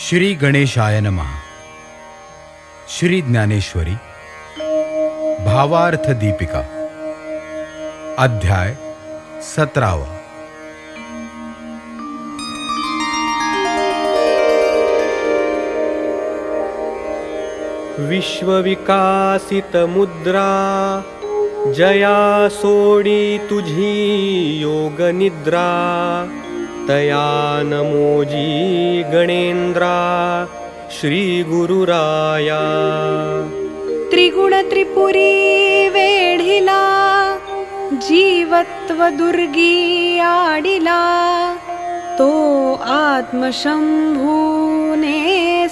श्री गणेशाय नमः। श्री ज्ञानेश्वरी। भावार्थ दीपिका। अध्याय सतरावा। विश्वविकासितमुद्रा जया सोडी तुझी योगनिद्रा। तया नमोजी गणेन्द्रा श्रीगुरुराया त्रिगुणत्रिपुरी वेढिला जीवत्वदुर्गी आडिला। तो आत्मशंभूने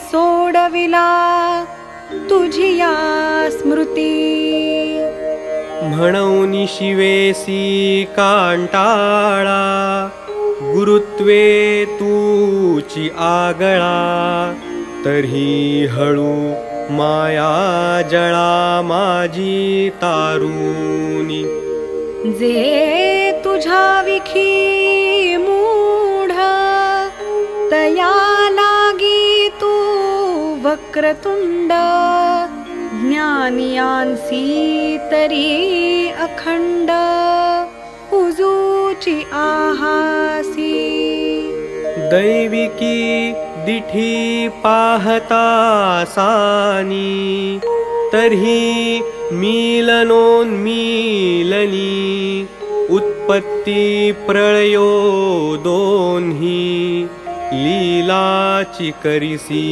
सोडविला तुझिया स्मृती। म्हणौनि शिवेसी कांटाळा गुरुत्वे तूची आगळा तरी हळू माया जळा माझी तारुनी मूढ तया लागी तू वक्रतुंड ज्ञानियांसी तरी अखंड उजूची आहासी। दैविकी दिठी पाहता सानी तर्हि मीलनोन्मीलनी उत्पत्ती प्रळयो दोन्ही लीलाची करिसी।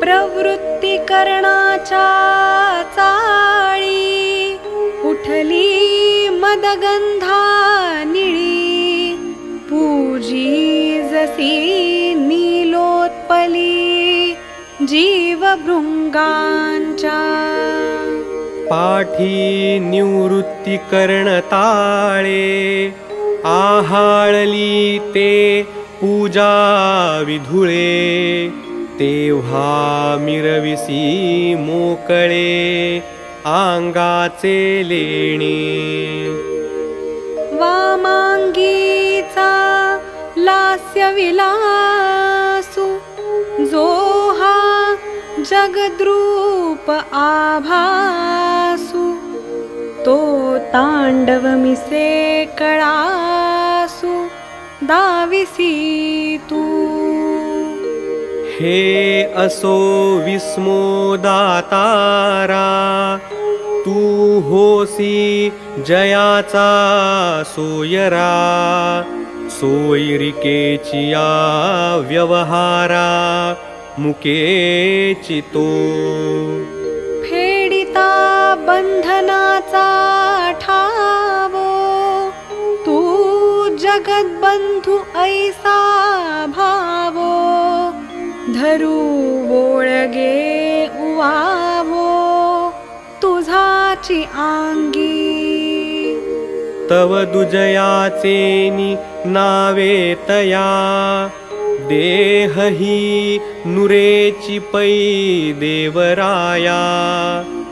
प्रवृत्ती करणाच्या चाळी उठली मदगंधा निळी पूजी जसी नीलोत्पली जीवभृंगांच्या पाठी निवृत्ती ताळे आहाळली ते पूजा विधुळे तेव्हा मिरविसी मोकळे आंगाचे लेणे। वामांगीचा लास्य विलासु जो हा जगद्रूप आभासु तो तांडवमिसे कळासु दाविसी तू हे असो विस्मोदातारा तू होसी जयाचा सोयरा सोयरिकेचिया व्यवहारा मुकेची तो. फेडिता बंधनाचा ठावो तू जगद्बंधू ऐसा भावो आंगी. तव दुजयाचेनि नावे तया देहही नुरेची पै देवराया.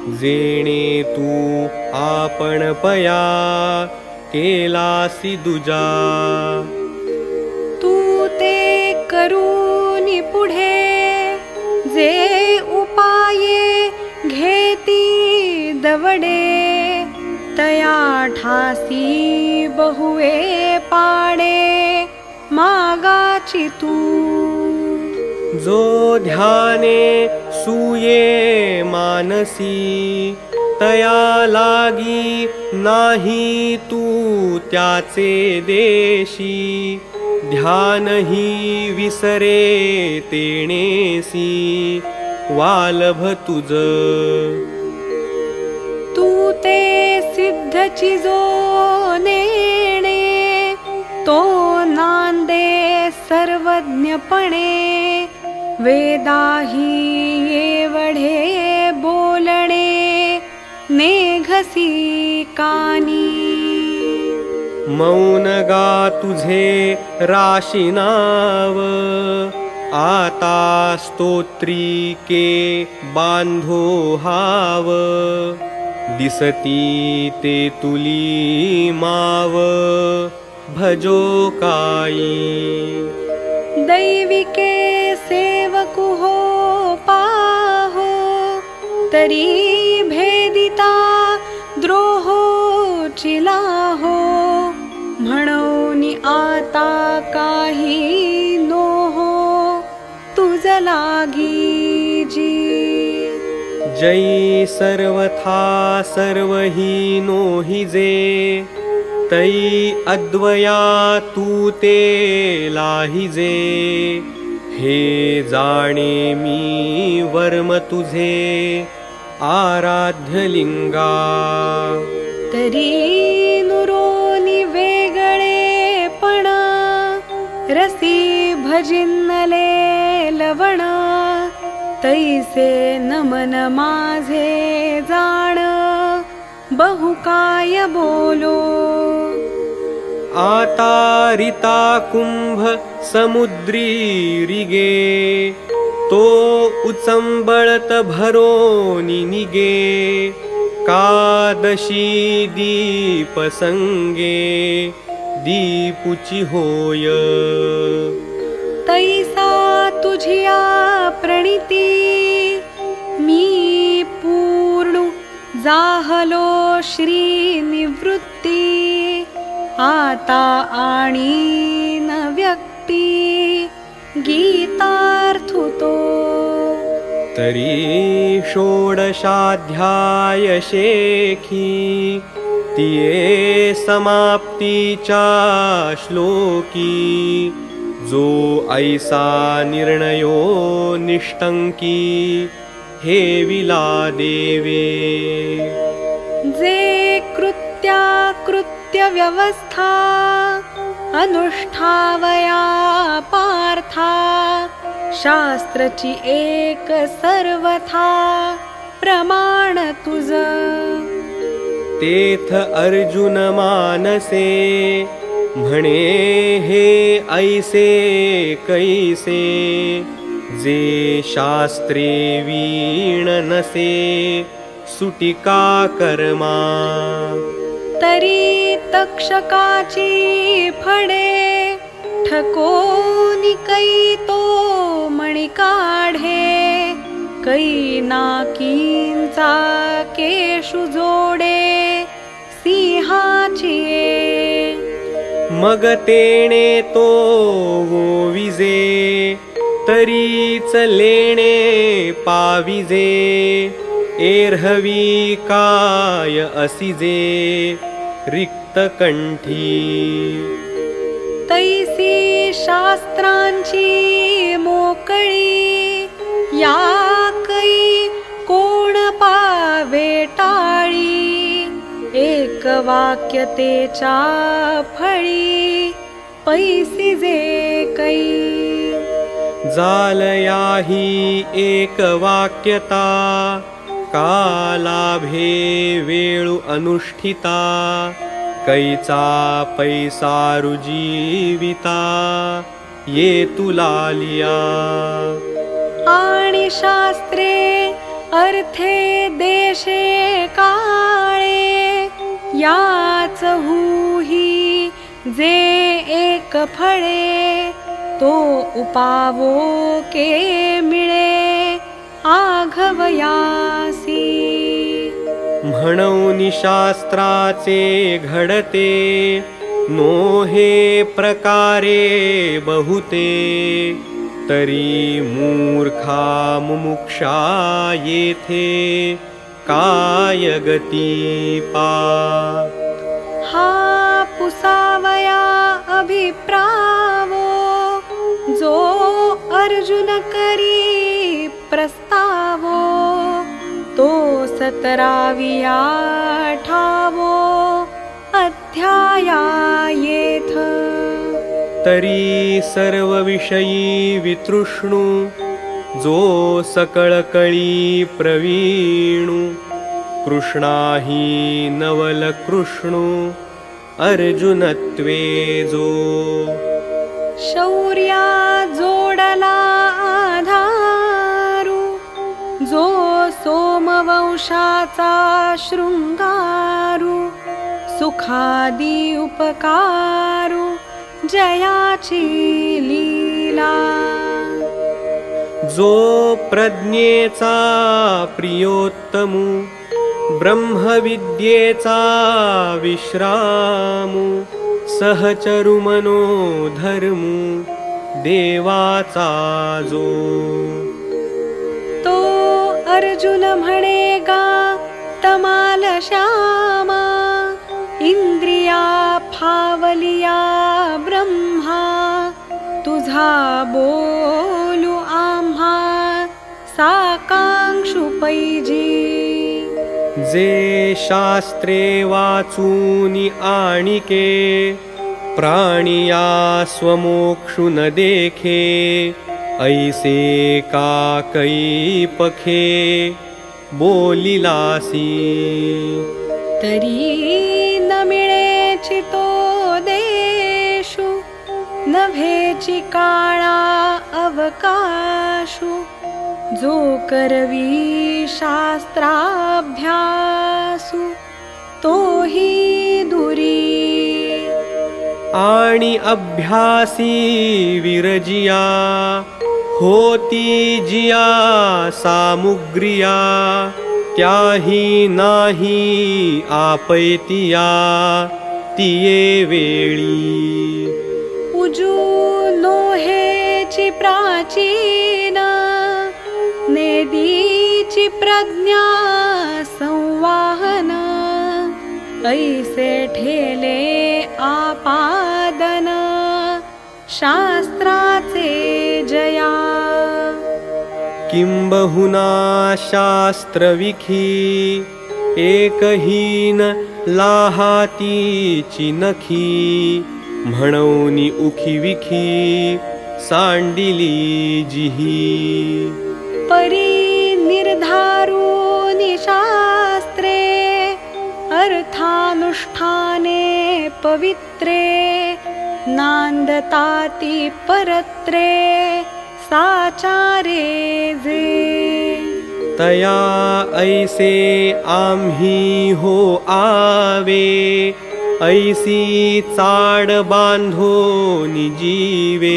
जेणे तू आपण पया केलासी दुजा जे उपाये घेती दवडे तया ठासी बहुवे मागाची तू। जो ध्याने सुये मानसी तया लागी नाही तू त्याचे देशी ध्यानही विसरे तेणेसी वालभ तुझ तू ते जो नेणे तो नांदे सर्वज्ञपणे वेदाही एवढे बोलणे नेघसी कानी मौन गा तुझे राशी नाव आता स्तोत्री के बांधो हाव। दिसती ते तुली माव। भजो काई। दैविके सेवकुहो पाहो। तरी भेदिता द्रोहो चिलाहो जै सर्वथा सर्वहीनो हि जे। तै अद्वया तू ते लाहिजे हे जाणे मी वर्म तुझे आराध्यलिंगा तरी नुरोनी वेगळेपण रसी भजिनले लवण तैसे नमन माझे जाण बहुकाय बोलो। आता रिता कुंभ समुद्री रिगे तो उचंबळत भरोनी निगे कादशी दीप संगे दीपुची होय। तैसा तुझिया प्रणिती मी पूर्ण जाहलो श्री निवृत्ती. आता आणि न व्यक्ती गीतार्थुतो. तरी षोडशाध्याय शेखी तिये समाप्तीच्या श्लोकी जो ऐसा निर्णयो निष्टंकी हे विला देवे जे कृत्या कृत्य व्यवस्था अनुष्ठावया पार्था शास्त्रची एक सर्वथा प्रमाण तुझ तेथ अर्जुन मानसे म्हणे हे ऐसे कैसे? जे शास्त्रे वीण नसे सुटिका कर्मा? तरी तक्षकाची फडे ठकोनी कै तो मणी काढे कै नाकींचा केशु जोडे सिंहाची मग तेणे तो विजे तरीच लेणे पाविजे एर्हवी काय असिजे रिक्तकंठी तैसी शास्त्रांची मोकळी या कै कोण पावे टाळी एक वाक्यतेच्या फळी पैसी जे कै जालयाही एक वाक्यता कालाभे वेळू अनुष्ठिता कैचा पैसा रुजीविता ये लिया आणि शास्त्रे अर्थे देशे काळे याच हुही जे एक फळे तो उपावो के मिळे आघवयासी। म्हणून शास्त्राचे घडते नो हे प्रकारे बहुते तरी मूर्खा मुमुक्षा येथे काय गती पा हा पुसावया अभिप्रावो जो अर्जुन करी प्रस्तावो तो सतराविया ठावो अध्याया येथ तरी सर्व विषयी वितृष्णु जो सकळकळी प्रवीणु कृष्णाही नवल कृष्णु अर्जुनत्वे जो। शौर्या जोडला आधारू जो सोमवंशाचा शृंगारू सुखादी उपकारू जयाची लीला जो प्रज्ञेचा प्रियोत्तमु ब्रह्मविद्येचा विश्रामु सहचरु मनोधर्मु देवाचा जो तो अर्जुन म्हणेगा तमाल श्यामा इंद्रिया फावलिया ब्रह्मा तुझा बोलू पैजी जे। शास्त्रे वाचूनि आणिके प्राणिया स्वमोक्षु न देखे ऐसे का कै पखे बोलिलासी तरी न मिळेची तो देशु न भेची काळा अवकाशु जो करवी शास्त्राभ्यासु तोही दुरी। आणि अभ्यासी विरजिया होती जिया सामुग्रिया त्याही नाही आपैतिया तिये वेळी। उजू लोहेची प्राचीन प्रज्ञा ठेले आपादन। शास्त्राचे जया। किंबहुना शास्त्रविखी एकहीन लाहातीची नखी म्हणौनी उखी विखी सांडिली जिही परी निर्धारून शास्त्रे अर्थानुष्ठाने पवित्रे नांदताती परत्रे साचारे तया ऐसे आम्ही हो आवे ऐसी चाड बांधो निजीवे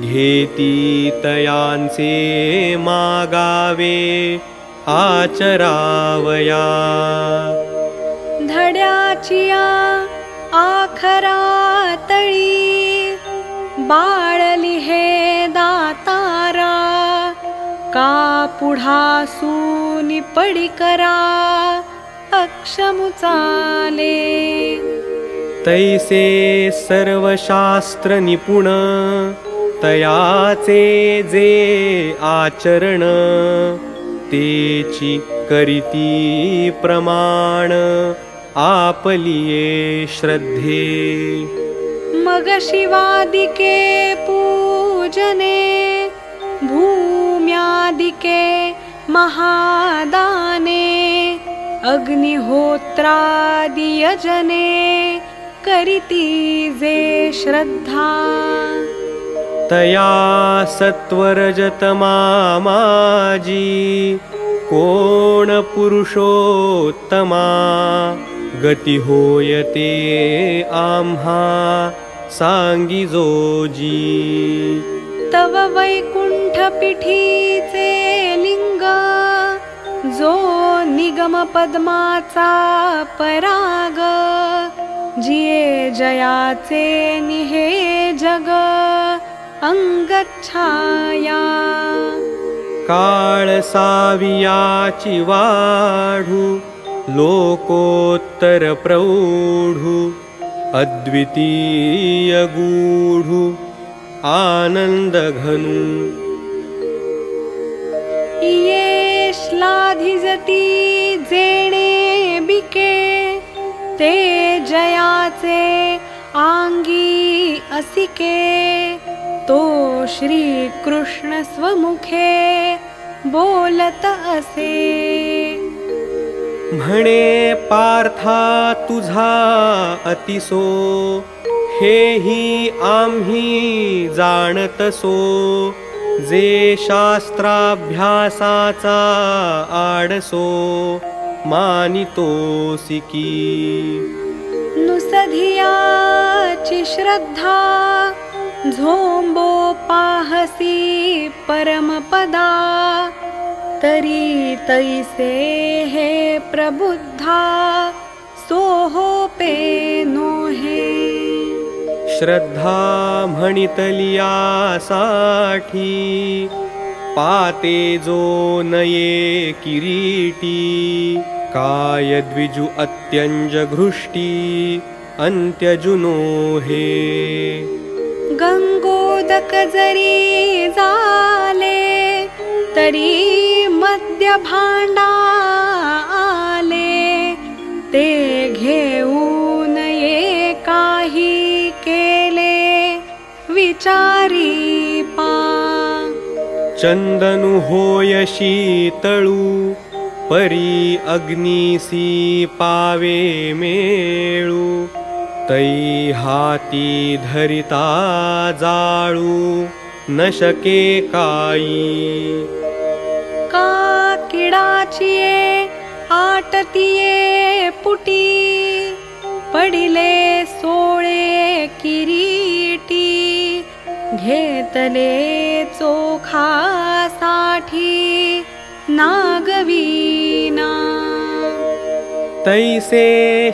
घेती तयांचे मागावे आचरावया। धड्याचिया आखरा तळी बाळली हे दातारा का करा अक्षमुचाले तैसे सर्वशास्त्र निपुण तयाचे जे आचरण तेची करीती प्रमाण आपलिये श्रद्धे। मग शिवादिके पूजने भूम्यादिके महादाने अग्निहोत्रादियजने करिती जे श्रद्धा तया सत्वरजतमा माजी कोण पुरुषोत्तमा गती होयते आम्हा सांगिजोजी तव वैकुंठ पिठीचे लिंग जो निगम पद्माचा पराग जिये जयाचे निहे जग अंगच्छाया काळ सावियाची वाढू लोकोत्तर प्रौढू अद्वितीय गूढू आनंद घनू ये श्लाधिजती जेणे बिके ते जयाचे आंगी असिके तो श्री कृष्ण स्वमुखे बोलत असे। म्हणे पार्था तुझा अतिसो हेही आम्ही जाणतसो जे शास्त्राभ्यासाचा आडसो मानितो नुसधियाची श्रद्धा झोंबो पाहसी परमपदा। हे प्रबुद्धा सोहो पे नो हे श्रद्धा म्हणितलिया साठी पाते जो नये किरीटी काय द्विजु अत्यंज घृष्टी अंत्यजुनो हे गंगोदक जरी झाले तरी मध्य भांडा आले ते घेऊ नये काही केले विचारी पा। चंदनु होय शीतळू परी अग्निसी पावे मेळू तै हाती धरिता जाळू न शके काई। का किडाचिये आटतिये पुटी पडिले सोळे किरीटी घेतले चोखा साठी नागवीना तैसे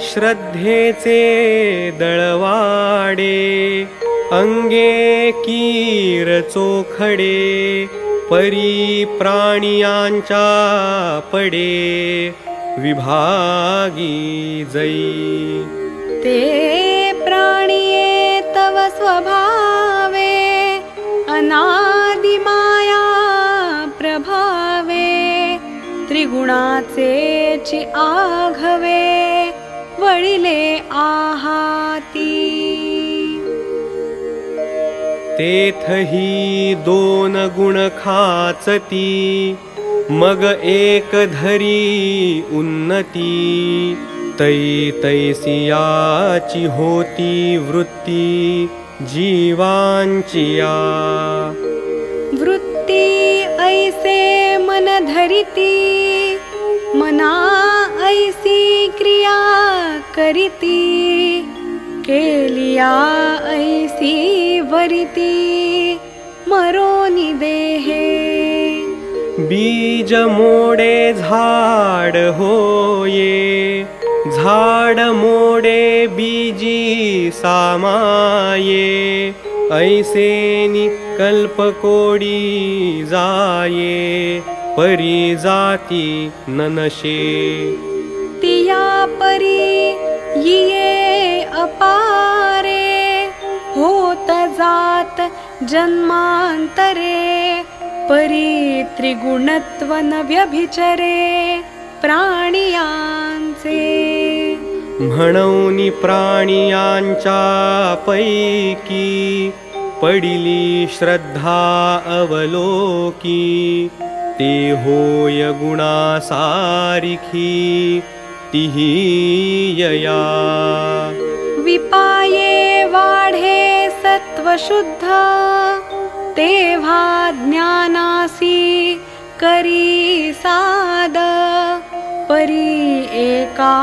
श्रद्धेचे अंगे कीर चोखडे परी प्राणियांच्या पडे विभागी जई। ते प्राणिये तव स्वभावे अनादिमाया त्रिगुणाचे चि आघवे वळिले आहाती. तेथही दोन गुण खाचती मग एक धरी उन्नती. तै तैसियाची होती वृत्ती जीवांचिया. वृत्ती ऐसे मन धरिती मना ऐसी क्रिया करीती केलिया ऐसी वरिती मरोनी देहे बीज मोडे झाड होये झाड मोडे बीजी सामाये ऐसे कल्पकोडी जाये परी जाती ननशे। तिया परी ये अपारे होत जात परी त्रिगुणत्वन व्यभिचरे प्राणियांचे। म्हणून प्राणियांच्या पैकी पडिली श्रद्धा अवलोकी ते होय गुणासारिखी तिही यया। विपाये वाढे सत्वशुद्ध तेव्हा ज्ञानासी करी साद। परी एका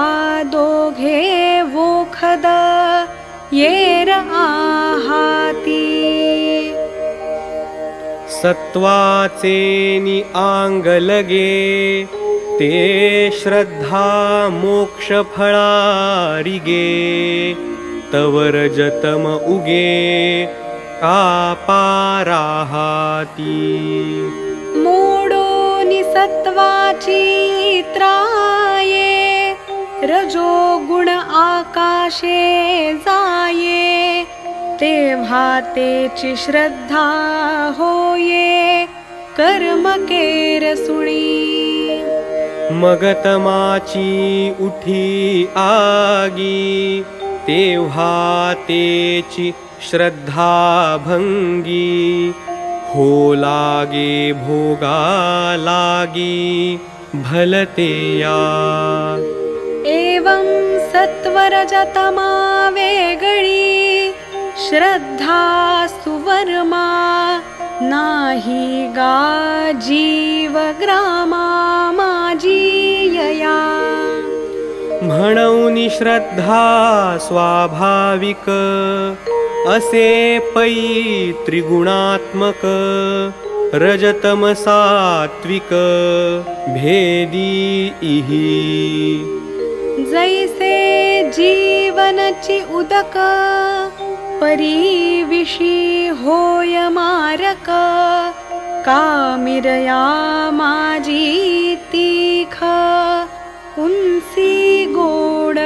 दोघे वोखद येर आहाती सत्वाचे नि आंग लगे ते श्रद्धा मोक्ष फळारिगे तवर जतम उगे कापाराहाती। मोडोनि सत्वाची त्राये रजो गुण आकाशे जाये तेची श्रद्धा होये कर्म केर सुणी। मगतमाची उठी आगी तेव्हा तेची श्रद्धा भंगी हो लागे भोगा लागी भलते या। एवं सत्वरजतमा वेगळी श्रद्धा सुवर्मा नाही गा जीव ग्रामा माझी यया। म्हणून श्रद्धा स्वाभाविक असे पै त्रिगुणात्मक रजतमसात्विक भेदी इही। जैसे जीवनची उदक परिविशी होय मारक कामिरया माजी तीख उंसी गोड।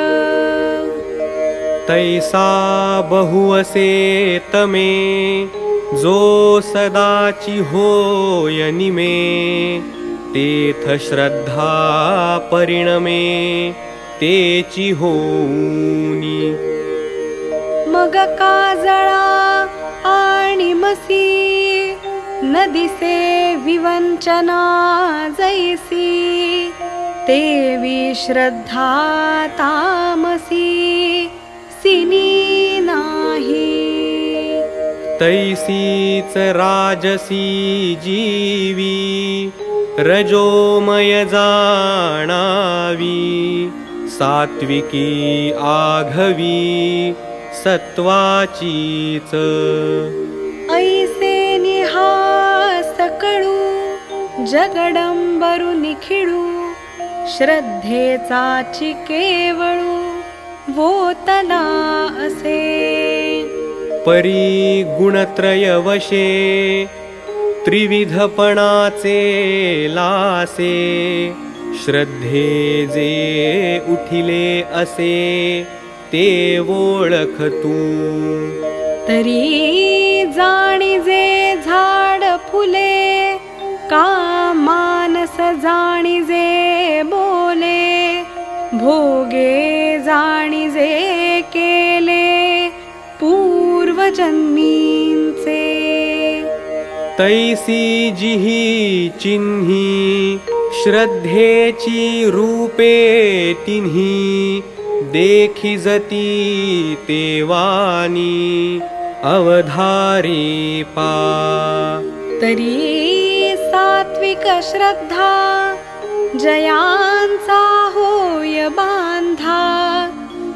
तैसा बहुअसे तमे जो सदाची होय निमे तेथ श्रद्धा परिणमे तेची होनी मग काजळा आणि मसी नदिसे विवंचना जैसी तेवी श्रद्धा तामसी सिनी नाही। तैसीच राजसी जीवी रजोमय जाणावी सात्विकी आघवी सत्वाचीच ऐसे निहास कळू जगडंबरू निखिळू श्रद्धेचा केवळू वोतला असे। परी गुणत्रय वशे त्रिविधपणाचे लासे श्रद्धे जे उठिले असे ते ओळख तू तरी जाणी जे झाड फुले का मानस जाणी जे बोले? भोगे जाणी जे केले पूर्वजन्मींचे. तैसी जिही चिन्ही श्रद्धेची रूपे तिन्ही देखी जती तेवानी अवधारी पा। तरी सात्विक श्रद्धा जयांचा होय बांधा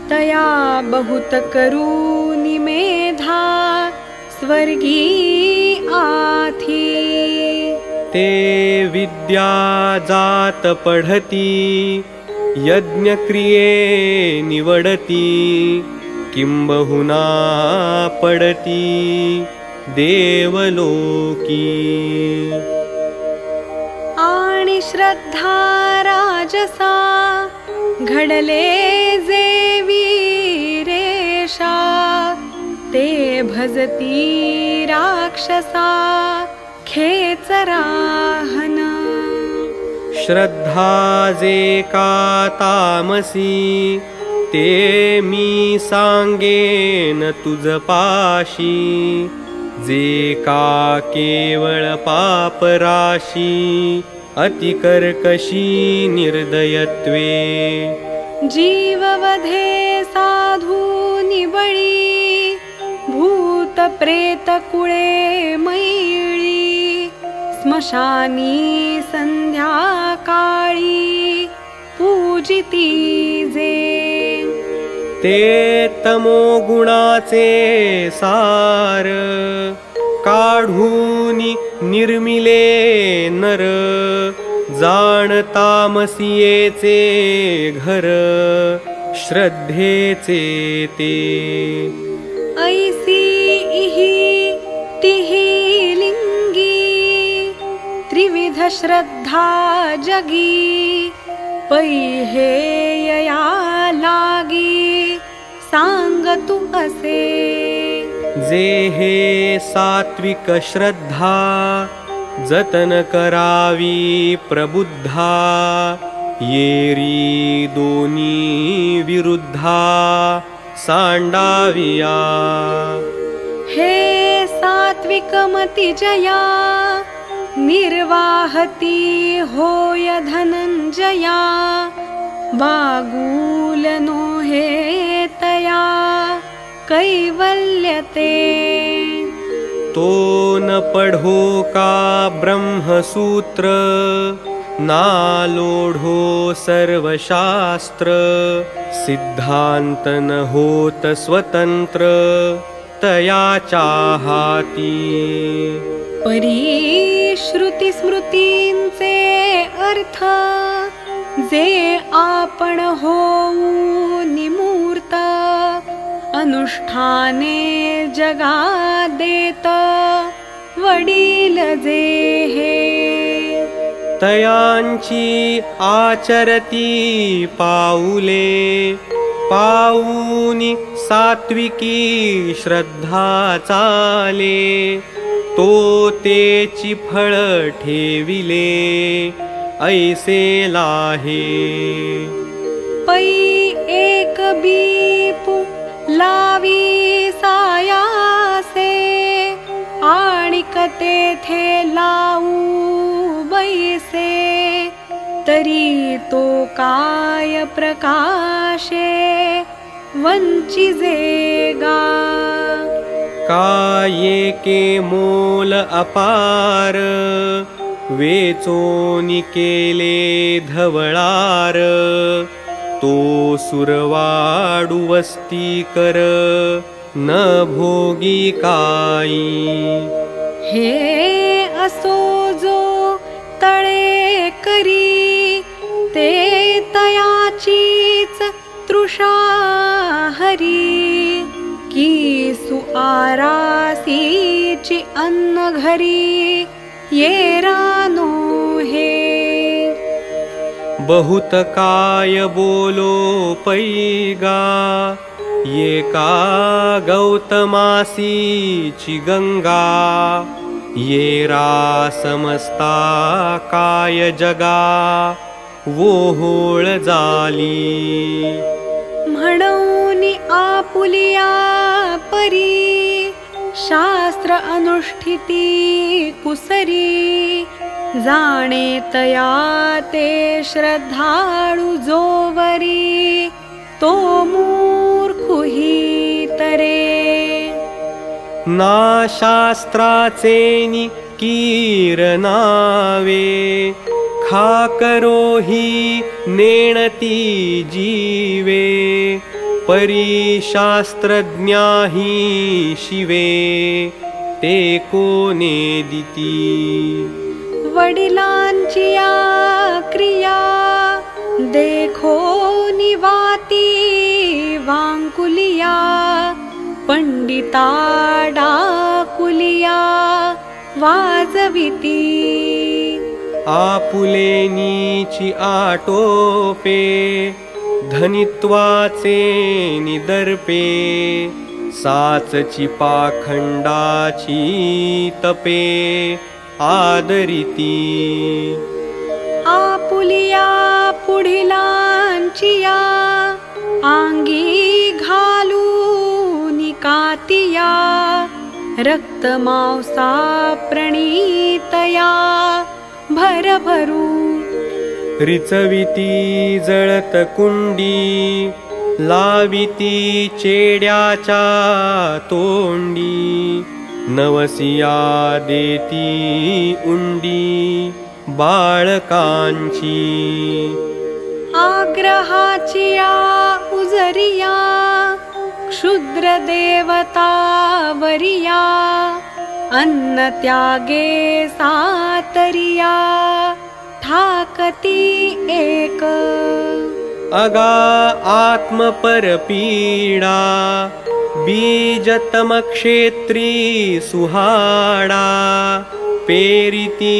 तया बहुत करू निमेधा स्वर्गी आथी ते विद्या जात पढती यज्ञक्रिये निवडती किंबहुना पडती देवलोकी। आणि श्रद्धा राजसा घडले जे वीरेशा ते भजती राक्षसा खेचराहन श्रद्धा का तामसी ते मी सांगेन तुझ पाशी जे का केवळ पापराशी अतिकर्कशी निर्दयत्वे। जीववधे साधू निबळी भूत प्रेत कुळे मैळी स्मशानी संध्याकाळी पूजिती जे. ते तमोगुणाचे सार काढूनी निर्मिले नर जाणतामसियेचे घर श्रद्धेचे ते. ऐसी श्रद्धा जगी पैहेयया लागी सांगतु असे। जे हे सात्विक श्रद्धा जतन करावी प्रबुद्धा येरी दोनी विरुद्धा सांडाविया। हे सात्विकमति जया निर्वाहती होय धनञ्जया वागूलनो हे तया कैवल्यते। तो न पढो का ब्रह्मसूत्र नालोढो सर्वशास्त्र सिद्धांत न होत स्वतंत्र तया चाहाती। परी श्रुती स्मृतींचे अर्थ जे आपण होऊ निमूर्त अनुष्ठाने जगा देत वडील जे हे तयांची आचरती पाऊले पाऊनी सात्विकी श्रद्धा चाले तो तेची फळ ठेविले ऐसे लाहे। पै एक बीपू लावी सायासे आणिक तेथे लावू बैसे तरी तो काय प्रकाशे वंचिजे गा। काये के मोल अपार वेचोनी केले धवळार तो सुरवाडू वस्ती कर न भोगी काई। हे असो जो तळे करी ते तयाचीच तृषा हरी. की सुआरासीची अन्न घरी येरानो हे. बहुत काय बोलो पैगा ये का गौतमासीची गंगा ये जगा वो होळ जाली। म्हणून आपुलिया परी शास्त्र अनुष्ठिती कुसरी। जाणे तया ते श्रद्धाळू जोवरी तो मूर्खुही तरे ना शास्त्राचेनी कीरनावे खा करोही नेणती जीवे परी शास्त्रज्ञाही शिवे ते कोने दिती। वडिलांची या क्रिया देखो निवाती वांकुलिया वाजविती। आपुलेनीची आटोपे धनित्वाचे निदर्पे साचची पाखंडाची तपे आदरिती। आपुलिया पुढिलांचिया आंगी घालून कातिया रक्तमांसा प्रणीतया भरभरू रिचविती जळत कुंडी लाविती चेड्याच्या तोंडी नवसिया देती उंडी बाळकांची। आग्रहाचिया उजरिया क्षुद्र देवता वरिया अन्न त्यागे सातरिया ठाकती एक। अगा आत्मपरपीडा बीजतमक्षेत्री सुहाडा पेरिती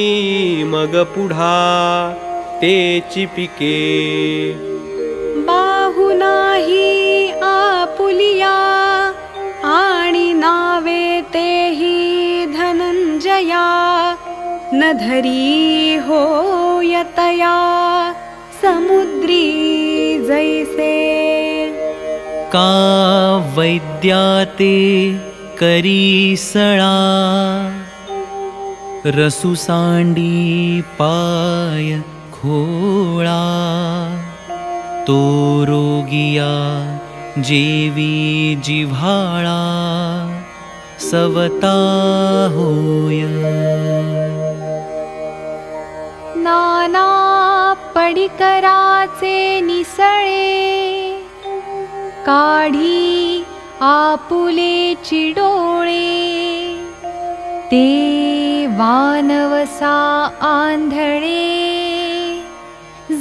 मग पुढा तेची पिके आपुलिया आणि नावे तेही धनंजया न धरी होयतया समुद्री जैसे। का वैद्याते करीसळा रसुसांडी पाय खोळा तो रोगिया जेवी जिव्हाळा सवता होय। नाना पडिकराचे निसळे काढी आपुले चिडोळे ते वानवसा आंधळे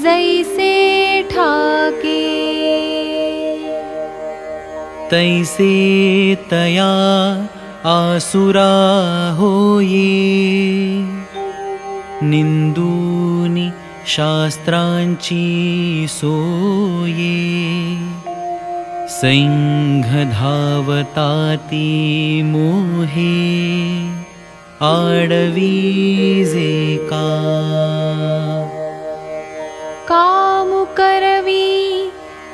जैसे ठाके तैसे तया आसुरा होये। निन्दूनि शास्त्रांची सोये। सैङ्घधावताति मोहे आडवीजे का। कामुकरवी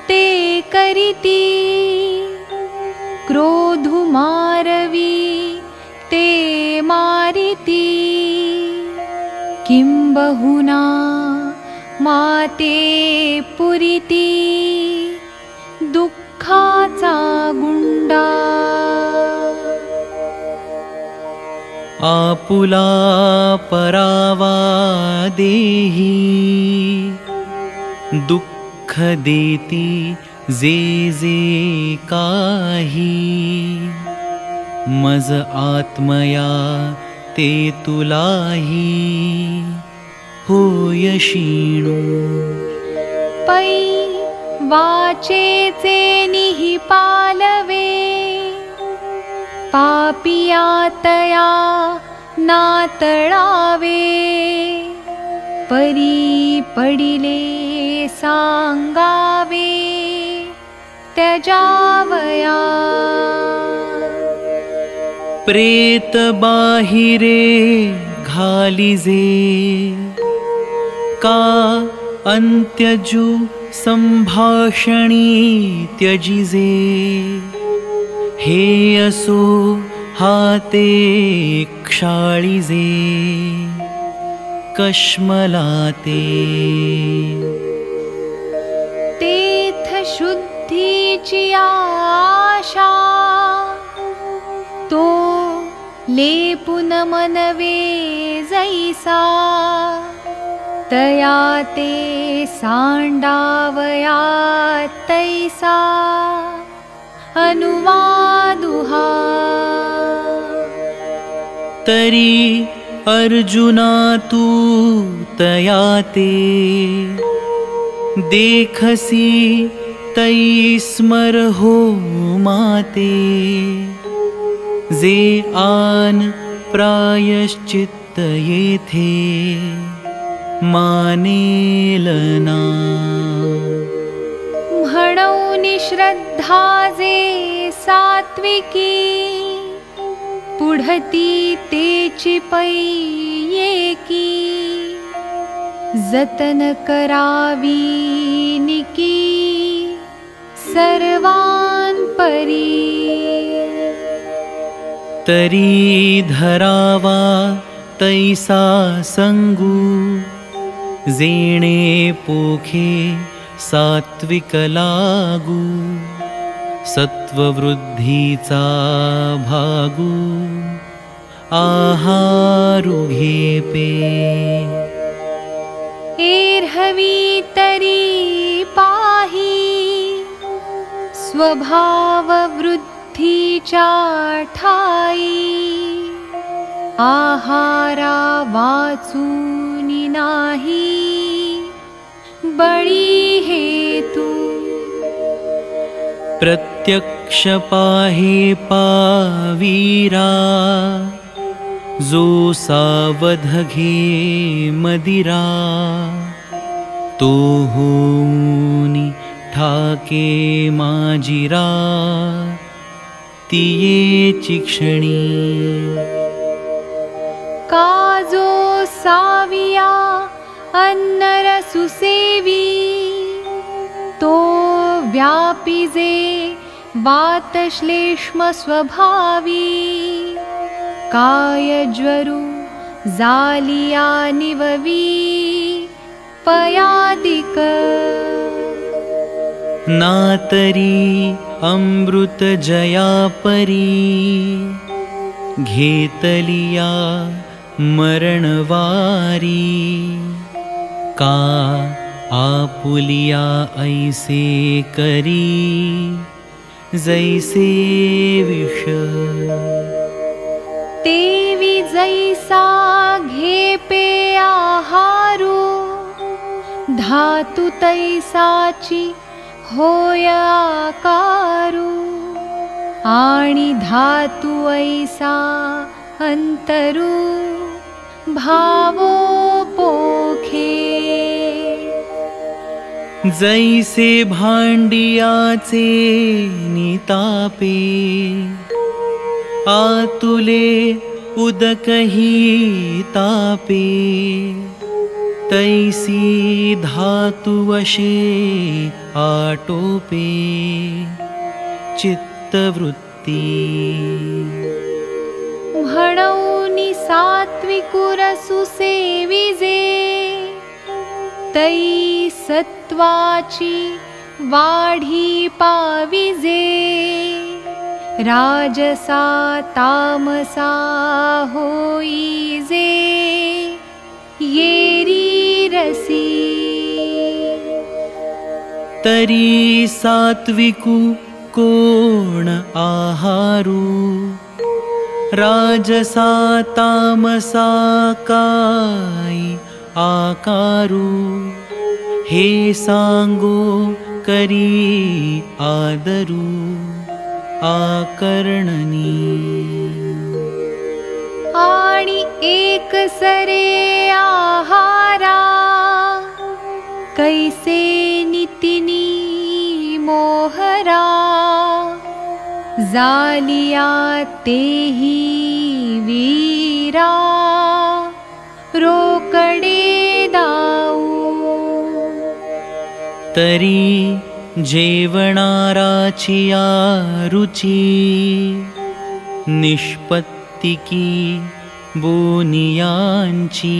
ते करिती मारिती किं बहुना माते पुरीती दुःखाचा गुंडा. आपुला परावा देही दुःख देती जे जे काही. मज आत्मया तुलाही होय शीणू पै वाचेचे निहि पालवे। पापियातया नातळावे। परी पडिले सांगावे। त्यजावया प्रेत बाहिरे घालिजे। का अन्त्यजु सम्भाषणी त्यजिजे। हे असो हाते क्षाळिजे कश्मलाते। शुद्धीची आशा लेपुन मनवे जैसा तया ते सांडावया तैसा अनुवादुहा। तरी अर्जुना तू तया ते देखसी तै स्मर हो माते जे आन प्रायश्चित्त येथे मानेलना म्हणून श्रद्धा जे सात्विकी पुढती जतन करावी निकी सर्वान परी तरी धरावा तैसा संगू। जेणे पोखे सात्विक लागू। सत्ववृद्धीचा भागू। आहारू घेपे। एर्हवी तरी पाही। स्वभाव आहारा वाचूनी नाही। बळी हेतू। प्रत्यक्ष पाहे पावीरा। जो सावध घे मदिरा। तो होनी ठाके माजिरा तिये चिक्षणी। काजो साविया अन्नर सुसेवी। तो व्यापिजे वातश्लेष्म स्वभावी। कायज्वरु जालिया निववी। पयादिक नातरी अमृत जया परी घेतलिया मरणवारी का आपुलिया ऐसे करी जैसे विष। तेवी जैसा घेपे आहारू धातु तैसाची होय आकारू आणि धातु ऐसा अंतरू भावो पोखे। जैसे भांडियाचे नितापे आतुले उदकही तापे तैसी धातुवशे आटोपे चित्तवृत्ती। म्हणौनि सात्विकुरसु सेविजे। तै पाविजे। राजसा तामसा होईजे। येरी रसी। तरी सात्विकु कोण आहारू? राजसा तामसा काय आकारू? हे सांगो करी आदरू। आकर्णनी। आणि एक सरे आहारा कैसे नितिनी मोहरा? वीरा। रोकडे दाऊ। तरी जेवणाराची या रुची निष्पत्तिकी बोनियांची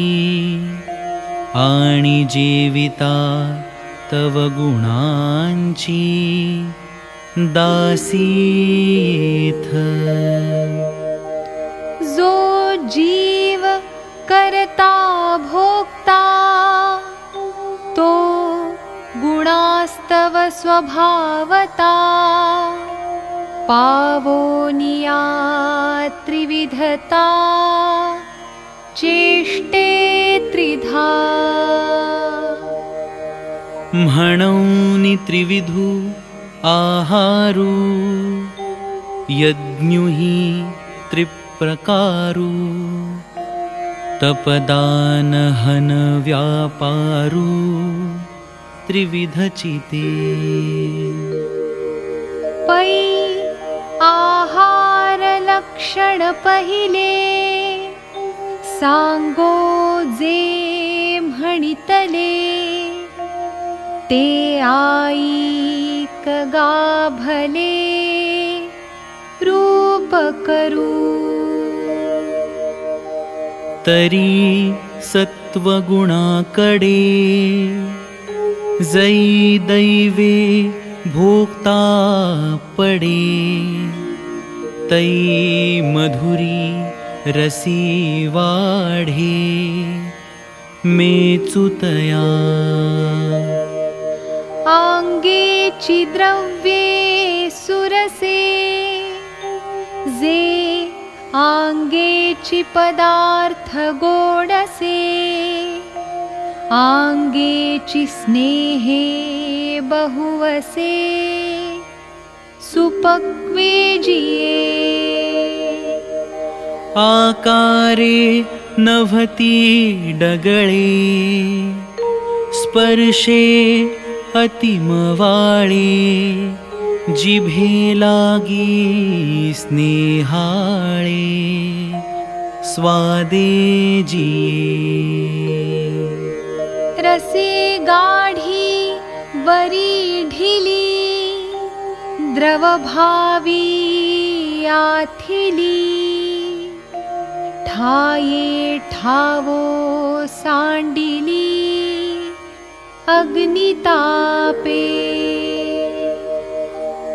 आणि जेविता तव गुणांची दासीथ। जो जीव करता भोक्ता तो गुणास्तव स्वभावता। पावोनिया त्रिविधता चेष्टे त्रिधा। म्हणौनि त्रिविधु आहारू यज्ञुहि त्रिप्रकारु तपदानहन व्यापारू त्रिविधचिते। पै आहार लक्षण पहिले सांगो जे म्हणितले ते आई गाभले रूप करू. तरी सत्त्वगुणाकडे जै दैवे भोक्ता पडे तै मधुरी रसी वाढे मेचुतया आङ्गेचि द्रव्ये सुरसे जे आङ्गेचि पदार्थ गोडसे आङ्गेचि स्नेहे बहुवसे सुपक्वे जिये आकारे नभती डगळे स्पर्शे अतिमवाळे जिभे लागी स्नेहाळे स्वादे जिये। रसे गाढी वरी ढिली द्रवभावी आथिली अग्नितापे।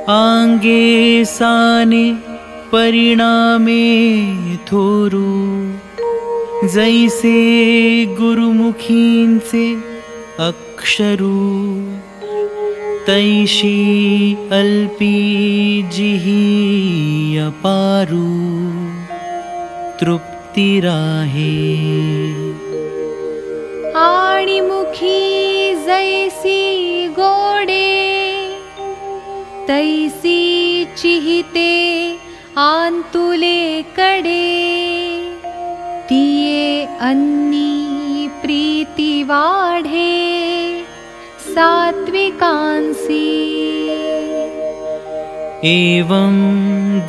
आंगे साने परिणामे थोरू जैसे गुरुमुखींचे अक्षरू। तैषी अल्पी जिही अपारू तृप्तिराहे आणिमुखी जैसी गोडे तैसी चिहिते आंतुले कडे। तिये अन्नी प्रीती वाढे सात्विकांसी। एवं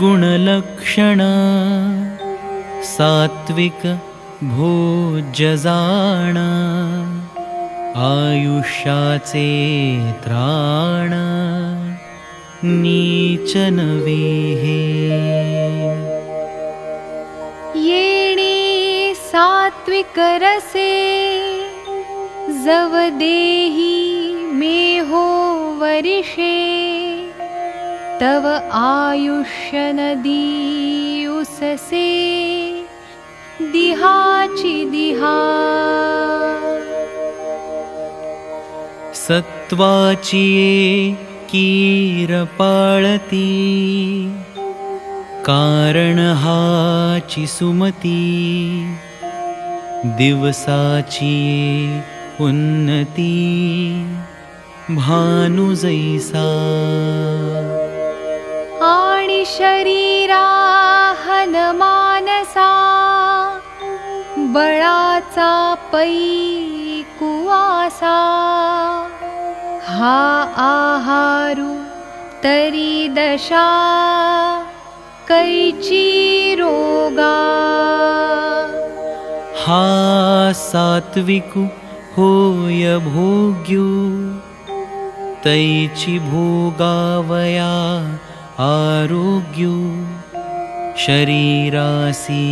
गुणलक्षण सात्विक भोजजाण आयुष्याचे त्राण नीचन वेहे। येणे सात्विक रसे जवदेही मे हो वरिषे तव आयुष्य नदी उससे दिहाची दिहा सत्त्वाचिये कीरपाळती कारण हाची सुमती। दिवसाचिये उन्नती भानुजैसा आणि शरीरा हनमानसा बळाचा पै कुवासा हा आहारू तरी दशा कैची रोगा। हा सात्विकु होय भोग्यु तैची भोगावया आरोग्यु शरीरासी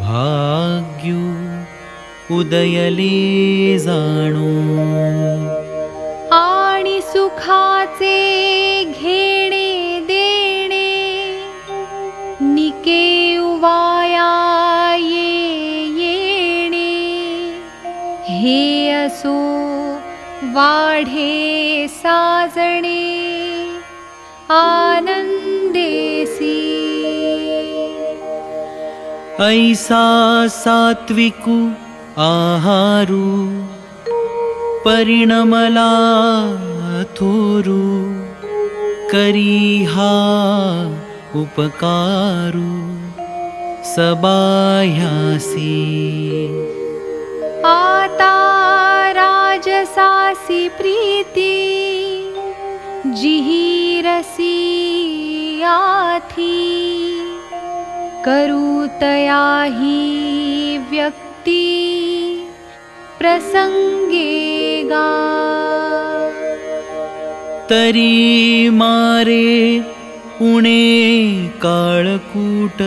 भाग्यु उदयले जाणो। आणि सुखाचे घेणे देणे उवाया ये येणे। हे असो वाढे साजणे आनंदेसी ऐसा सात्विकु आहारु परिणमला थोरु करीहा उपकारु सबाह्यासी आता राजसासी प्रीती जिहीरसी आथी करुतया ही व्यक्ती प्रसंगेगा तरी मारे उणे काळकूट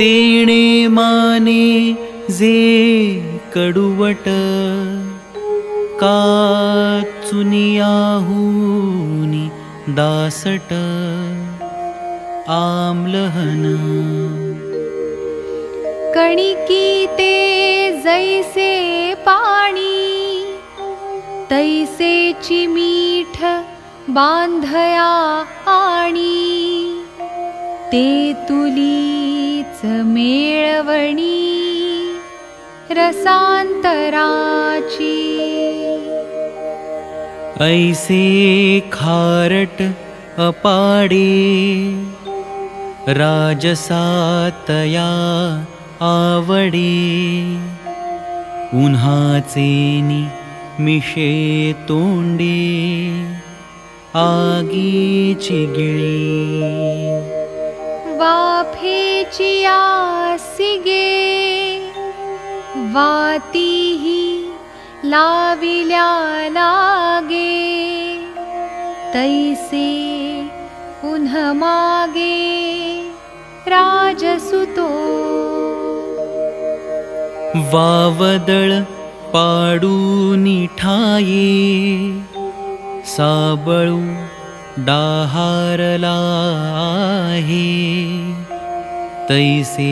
तेणे माने जे कडुवट का चुनियाहूनी दासट आम्लहन। कणिकी ते जैसे पाणी तैसेची मीठ बांधया आणि। ते तुलीच मेळवणी रसांतराची। ऐसे खारट अपाडे राजसातया आवडे। उन्हाचेनी मिशे तोंडे। आगीची गिळी। वाफेची आसिगे। वातीही लाविल्या लागे। तैसे उन्ह मागे राजसुतो। वावदळ पाडूनी ठाये साबळू डाहारला तैसे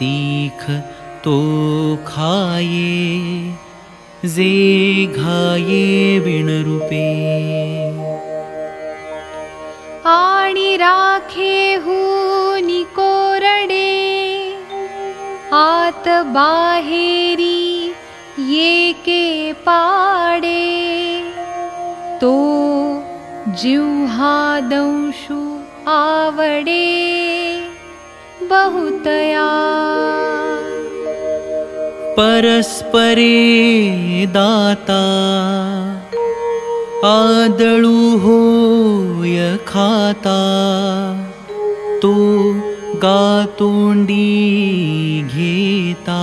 तीख तो खाये जे घाये विणरूपे आणि राखे हुनी कोरडे आत बाहेरी येके पाडे। तो जिव्हा दंशु आवडे। बहुतया। परस्परे दाता। आदळू खाता। तो गातोंडी घेता।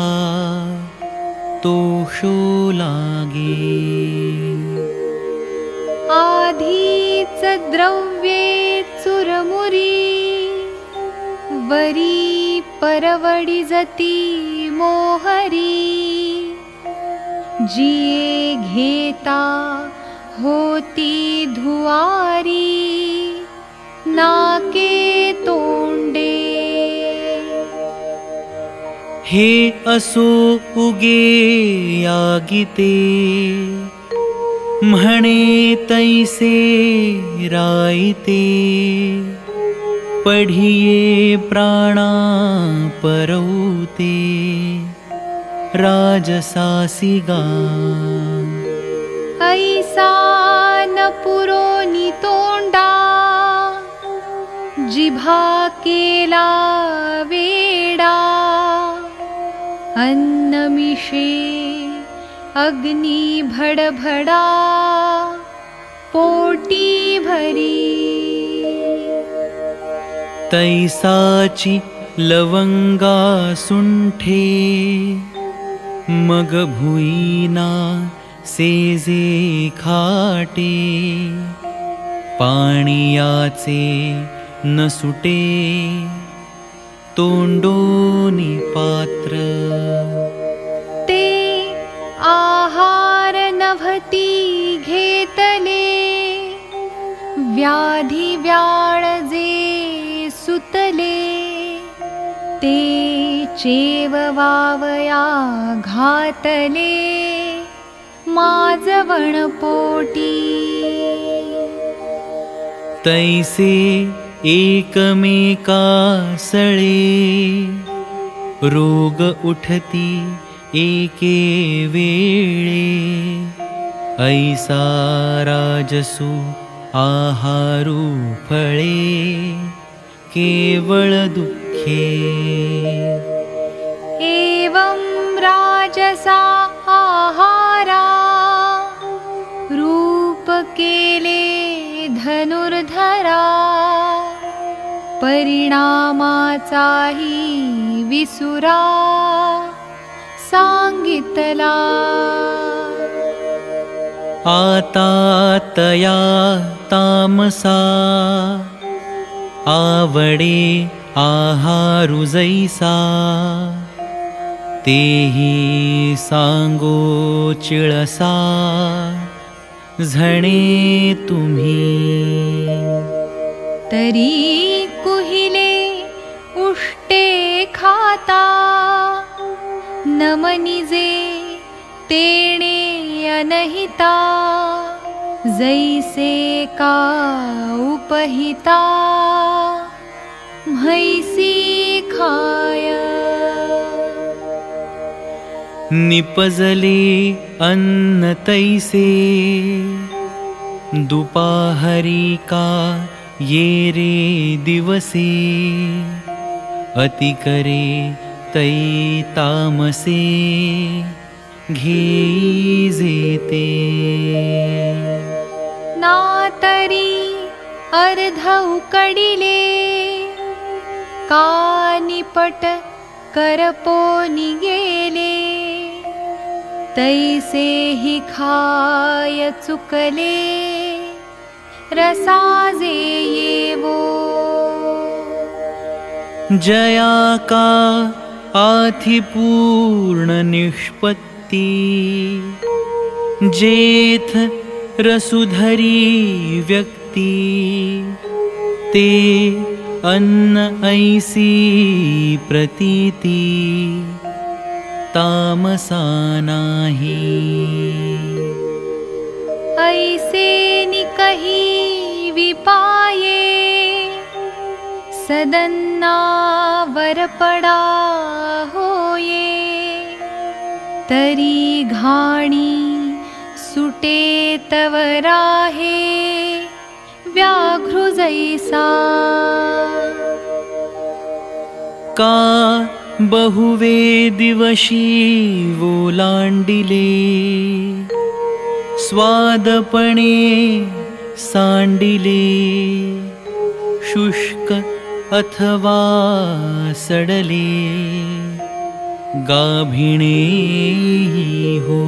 तो शो लागे आधीच द्रव्ये चुरमुरी। वरी परवडी जती मोहरी। जिये घेता होती धुवारी नाके तोंडे। हे असो उगे या गीते म्हणे तैसे रायते। पढिये प्राणा परवते राजसासिगा ऐसा न पुरोनी तोंडा जिभा केला वेडा अन्नमिषे अग्नी भडभडा पोटी भरी तैसाची लवंगा सुंठे मग भुईना सेजे खाटे पाणियाचे न सुटे तोंडोनी पात्र। ते आहार नभती घेतले व्याधी व्याळजे सुतले ते चेव वावया घातले माझवण पोटी तैसे एकमेका सळे। रोग उठती एके वेळे। ऐसा राजसु आहारू फळे। केवळ दुःखे। एवं राजसा आहारा केले धनुर्धरा परिणामाचाही विसुरा सांगितला। आता तया तामसा आवडे आहारु जैसा। तेही सांगो चिळसा झणे तुम्ही। तरी कुहिले उष्टे खाता नमनिजे तेणे अनहिता जैसे का उपहिता म्हैसी खाय निपजले अन्न तैसे। दुपाहरी का ये रे दिवसे। अति करे तै तामसे। घेजेते नातरी अर्ध उकडीले कानिपट करपोनी गेले तैसे हि खाय चुकले रसाजे येवो। जया का पूर्ण निष्पत्ति जेथ रसुधरी व्यक्ति ते अन्न ऐसी प्रतीति तामसा नाही। ऐसे निकही विपाये सदन्ना वरपडा होये। तरी घाणी सुटे तवराहे व्याघ्रु जैसा का बहुवे दिवशी वोलांडिले स्वादपणे सांडिले। शुष्क अथवा सडले। गाभिणे हो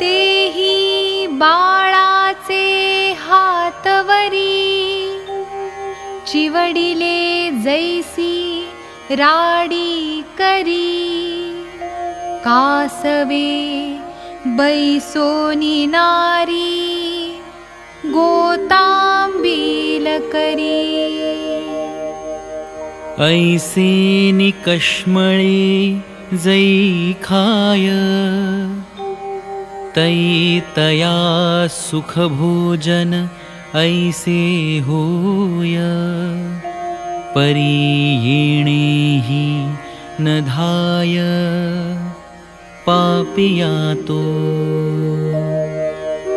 तेही बाळाचे चिवडिले जैसी राडी करी कासवे बैसोनी नारी गोतांबील करी ऐसे जै खाय तै तया सुखभोजन ऐसे होय। परी येणेहि न धाय। पापियातो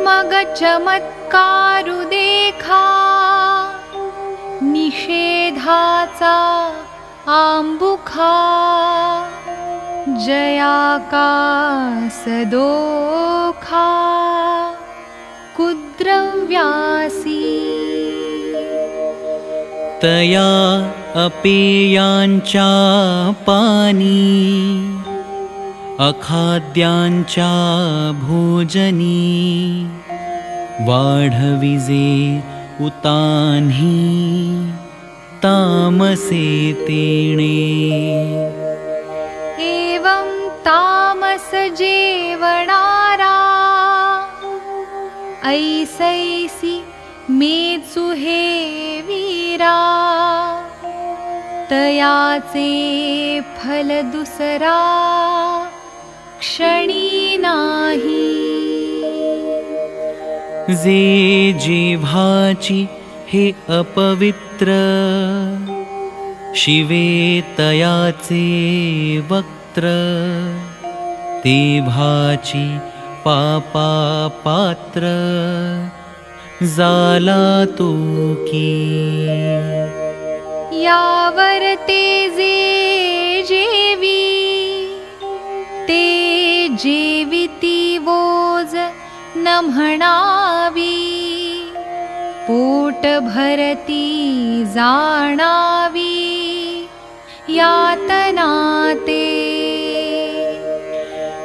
मग चमत्कारु देखा। निषेधाचा आंबुखा। जया का सदोखा कुद्रव्यासी तया अपेयांच्या पानी अखाद्यांच्या भोजनी वाढविजे उतान्ही तामसे तेणे। एवं तामस जेवणारा ऐसैसी मेचु हे वीरा तयाचे फल दुसरा क्षणी नाही। जे जिव्हाची हे अपवित्र शिवे तयाचे वक्त्र ते भाची पापा पात्र जाला तो की। यावर ते जे जेवी ते जेविती वोज न म्हणावी पोट भरती जाणावी यातना ते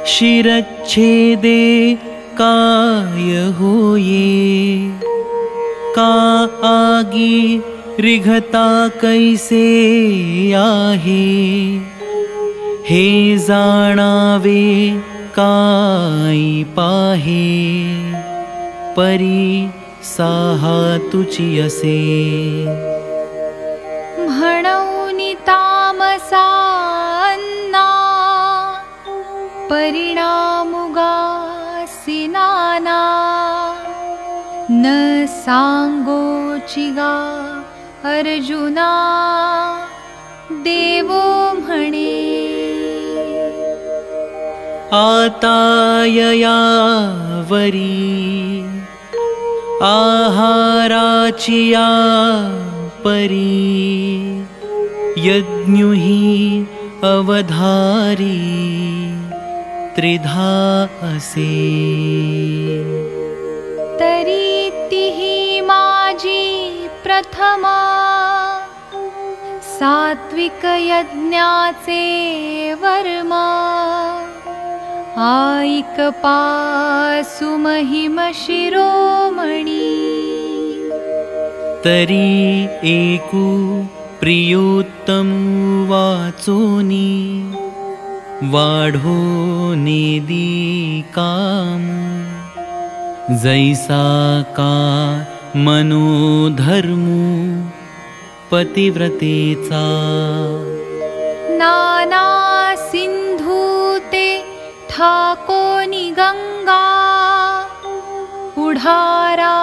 शिरच्छेदे काय होये का आगी रिघता कैसे आहे? हे जाणावे काय पाहे। परी साहा तुची असे। म्हणूनि तामसा परिणामुगासि नाना न सांगोचिगा अर्जुना। देवो म्हणे। आतायया वरी आहाराचिया परी यज्ञुहि अवधारी त्रिधा असे। तरीतिहि माजी प्रथमा। सात्विकयज्ञाचे वर्मा। आयिकपासु महिमशिरोमणि तरी एकू प्रियोत्तम वाचोनी वाढो नेदी काम जैसा का मनो पतिव्रतेचा। पतिव्रते नाना सिन्धुते ठाको निगङ्गा उढारा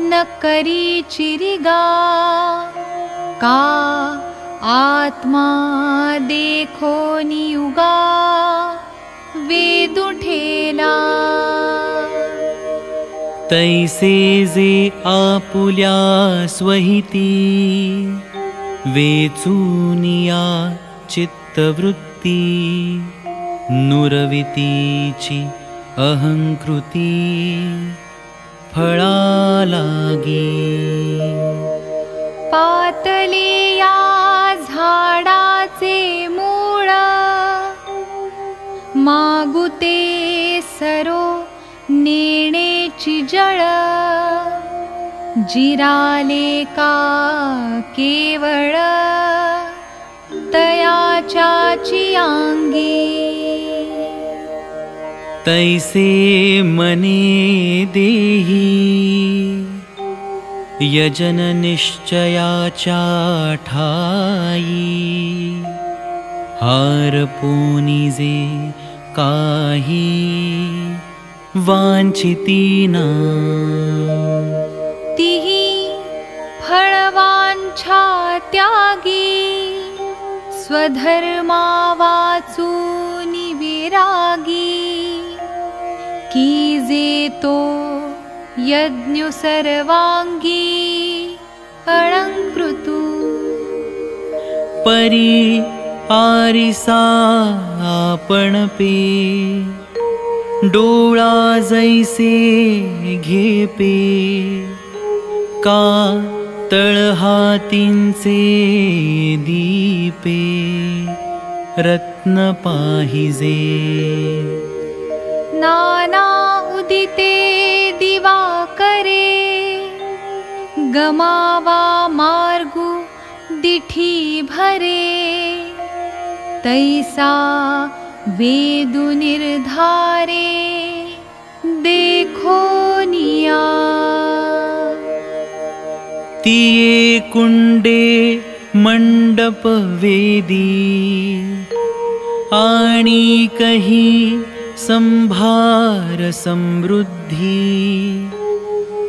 न करी चिरिगा का आत्मा देखो नियुगा वेदुठेला तैसे जे आपुल्या स्वहिती वेचूनिया चित्तवृत्ती। नुरवितीची अहंकृती फळा लागी पातले या झाडाचे मूळ. मागुते सरो नेणेची जळ. जिराले का केवळ? तयाच्याची अंगी तैसे मने देही यजन निश्चयाच्या ठाई हार पोनिजे काही वांछिती ना। तिही फळवांछा त्यागी स्वधर्मा वाचून विरागी की जे तो यज्ञ सर्वांगी अलंकृतू परी आरिसा आपण पे डोळा जैसे घेपे का तळहातींचे दीपे रत्न पाहिजे नाना दिवा करे गमावा मार्गु दिठी भरे। तैसा वेदु निर्धारे तिये कुंडे मंडप वेदी आणि कही संभार समृद्धी।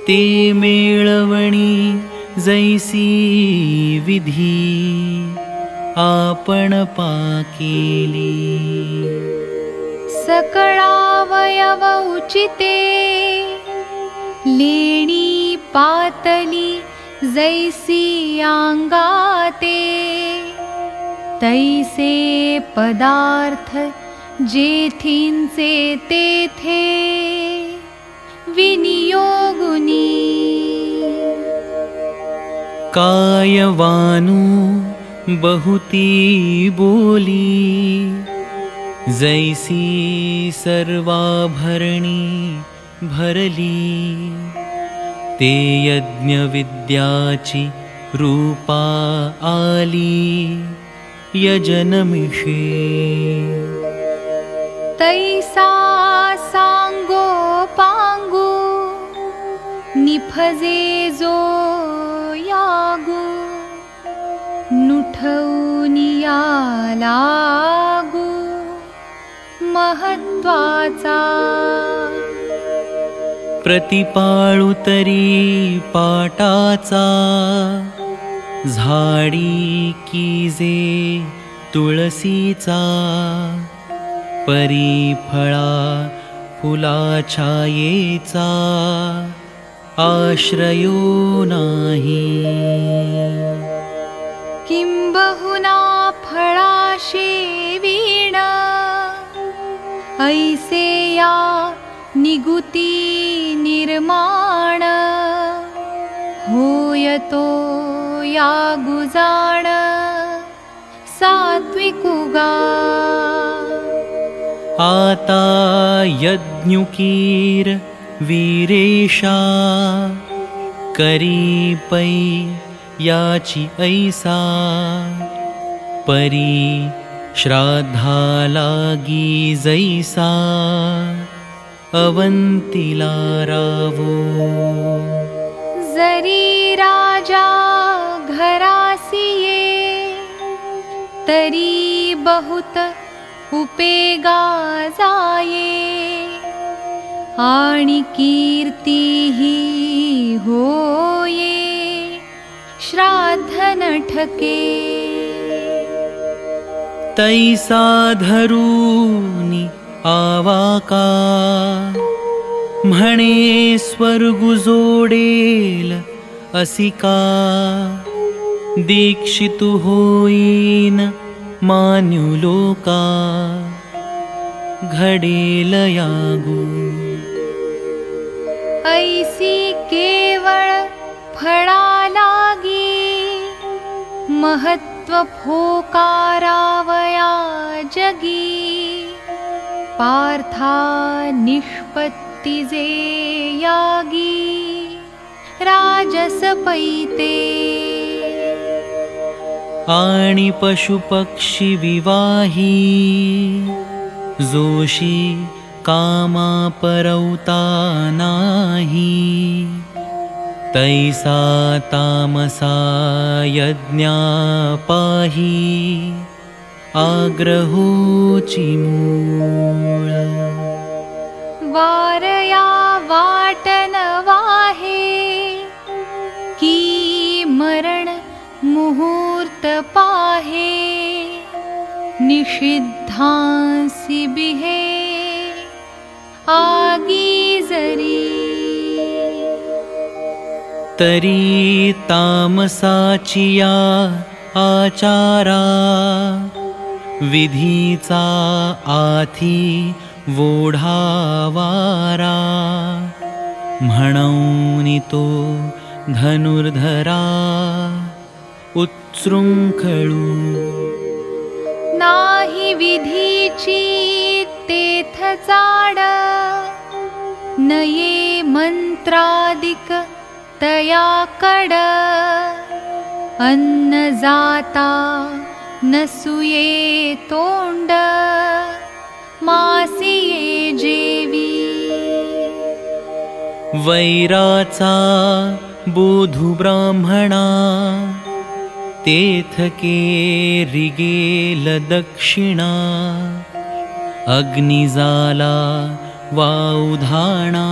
ते मेळवणी जैसी विधी। आपण पाकेली। सकळावयव उचिते। लेणी पातली जैसी अंगाते तैसे पदार्थ जेथींचे तेथे विनियोगुनी। कायवानु बहुती बोली जैसी सर्वाभरणी भरली। ते यज्ञविद्याची रूपा आली यजनमिषे तैसा सांगो पांगू निफजे जो यागू नुठवनिया लागू महत्वाचा प्रतिपाळू तरी पाटाचा झाडी कीजे तुळसीचा परीफळा फुला छायेचा आश्रयो नाही. वीण ऐसे या निगुती निर्माण होयतो या गुजाण सात्विकुगा आता यज्ञुकीर वीरेशा करी पै याची ऐसा परी श्राद्धा लागी जैसा अवंतिला रावो जरी राजा घरासिये तरी बहुत उपेगा जाये। आणि कीर्ती होये। श्राद्ध न ठके। तैसा धरूनि आवाका म्हणे स्वर्गुजोडेल असिका दीक्षितु होईन मान्युलोका घडेल यागू ऐसी केवळ फळा लागी महत्व फोकारावया जगी पार्था निष्पत्ती जे यागी। राजस पैते पशुपक्षी विवाही। जोशी कामा परवता नाही। तैसा तामसा यज्ञा पाही। वारया वाटन वाहे। की मरण मुहूर्त पाहे निषिद्धांसि बिहे आगी जरी। तरी तामसाचिया आचारा विधीचा आथी वोढावारा म्हणौनि तो धनुर्धरा उत्सृङ्खळू नाही विधीची तेथ चाड नये मंत्रादिक तयाकड अन्न जाता नसुये तोंड मासिये जेवी वैराचा बोधु ब्राह्मणा तेथके दक्षिणा अग्निजाला वाउधाणा